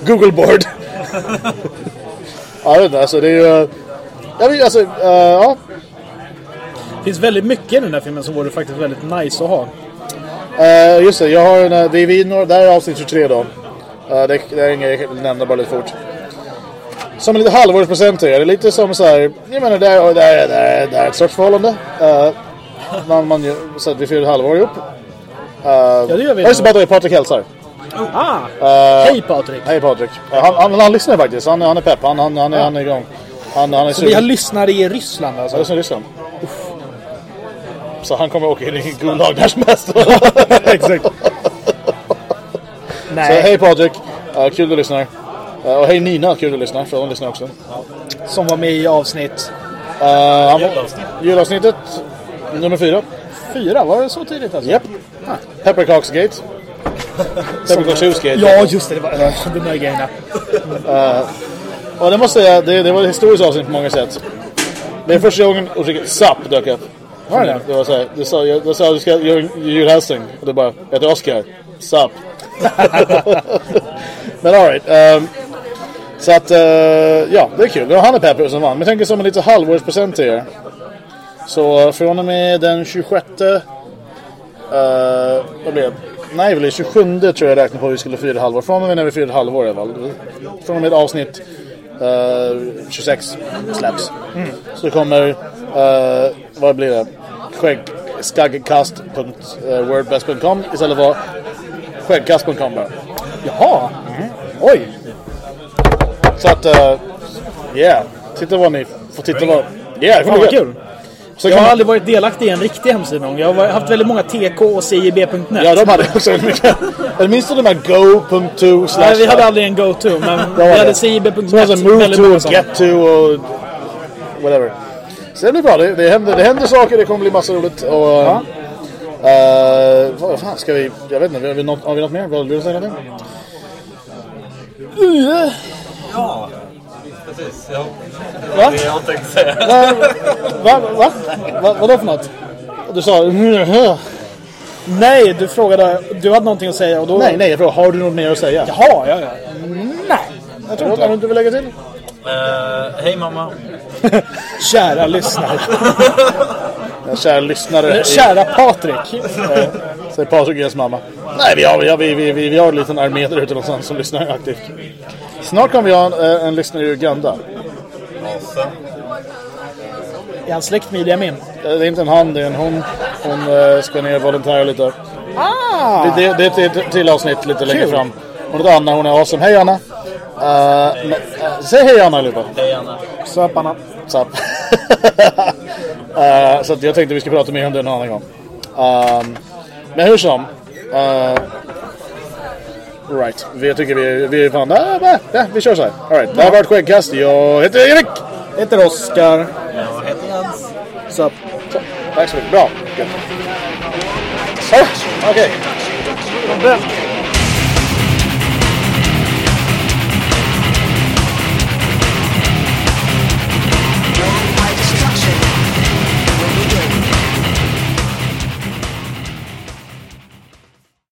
Google board. ja, jag vet inte. Alltså det är ju... Jag vet, alltså, eh, ja. Det finns väldigt mycket i den här filmen som vore faktiskt väldigt nice att ha. Eh, just det, jag har en... eh, Vi, vi, det här är avsnitt 23 då. Eh, det, det är inget jag nämna bara lite fort. Som en lite halvårspresent till er. Det är lite som så här... Jag menar, det är, det är, det är, det är ett sorts förhållande. Eh, man, man, så att vi firar ett halvår ihop. Uh, Ja, det gör vi. Just bara Patrik hälsar. Ah! Eh, Hej Patrik! Hej Patrik. Han, han, han lyssnar faktiskt. Han, han är pepp. Han, han, han, är, han är igång. Han, han är Så vi har lyssnare i Ryssland Ja, alltså? det är Så han kommer åka in i Gulag när som helst. Exakt. Så Nej, hej Patrik, uh, kul du lyssnar. Uh, och hej Nina, kul du lyssnar, för hon lyssnar också. som var med i avsnitt Uh, han var- Julavsnittet nummer fyra. fyra. Var det så tidigt alltså? Japp. Pepperkaksgate. Pepparkakshuskate. Ja, just det. Det var de där grejerna. Och det måste jag säga, det, det var ett historiskt avsnitt på många sätt. Det är första gången uttrycket SAP dök upp. Var det? Det var såhär, du sa, jag, du sa du ska göra en julhälsning. Och det bara, jag heter Oscar. SAP. Men alright. Um, så att, eh, ja, det är kul. Det var han är Pepper som vann. Men jag tänker som en lite halvårspresent till er. Så eh, från och med den 26... Uh, vad blev det? Nej, väl 27 tror jag räknar på att vi skulle fira halvår. Från och med när vi firade halvår i alla fall. Från och med avsnitt eh, 26 släpps. Så det kommer, uh, vad blir det? Skäggkast.wordpress.com istället för skäggkast.com bara. Jaha! Oj! Så att, uh, yeah. Titta vad ni får titta vad... Yeah, det bli kul! Så Jag har man, aldrig varit delaktig i en riktig hemsida. Jag har haft väldigt många TK och CJB.net. ja, de hade också mycket. Eller minns du de här go.to slash... Nej, vi hade aldrig en go-to, men vi hade det. CJB.net. Som alltså move to get to och whatever. Så det blir bra. Det, det, händer, det händer saker. Det kommer bli massa roligt. Och, ja. vad fan ska vi... Jag vet inte. Har vi något, har vi något mer? Vill du säga någonting? Ja, precis. Ja. Va? Det jag tänkte säga. Va? Va? Va? Vadå för något? Du sa... Nej, du frågade... Du hade någonting att säga och då... Nej, nej. Jag frågar, har du något mer att säga? Jaha, ja, ja. Nej. Jag tror inte. Har du inte vill lägga till? Eh, hej mamma. Kära lyssnare. Ja, kära lyssnare. Kära Patrik. Säger Patrik och deras mamma. Nej, vi har, vi, har, vi, vi, vi, vi har en liten armé där ute någonstans som lyssnar aktivt. Snart kommer vi ha en, eh, en lyssnare i Uganda. Är han släkt med Idi Amin? Eh, Det är inte en han, det är en hon. Hon eh, ska ner och volontära lite. Ah! Det, det, det är ett till avsnitt lite längre fram. Hon heter Anna, hon är awesome. Hej Anna! Uh, men, eh, säg hej Anna allihopa. Hej Anna. Söparna. Så, att- Eh, så att jag tänkte vi ska prata mer om det en annan gång. Ehm, men hur som. eh, right. Vi, jag tycker vi, vi är fan... Bah, ja, vi kör så här. All right. Det här har varit Skäggkast. Jag heter Erik. Heter Oskar. Jag heter Jens. Så Så, tack så mycket. Bra. Okej. okay.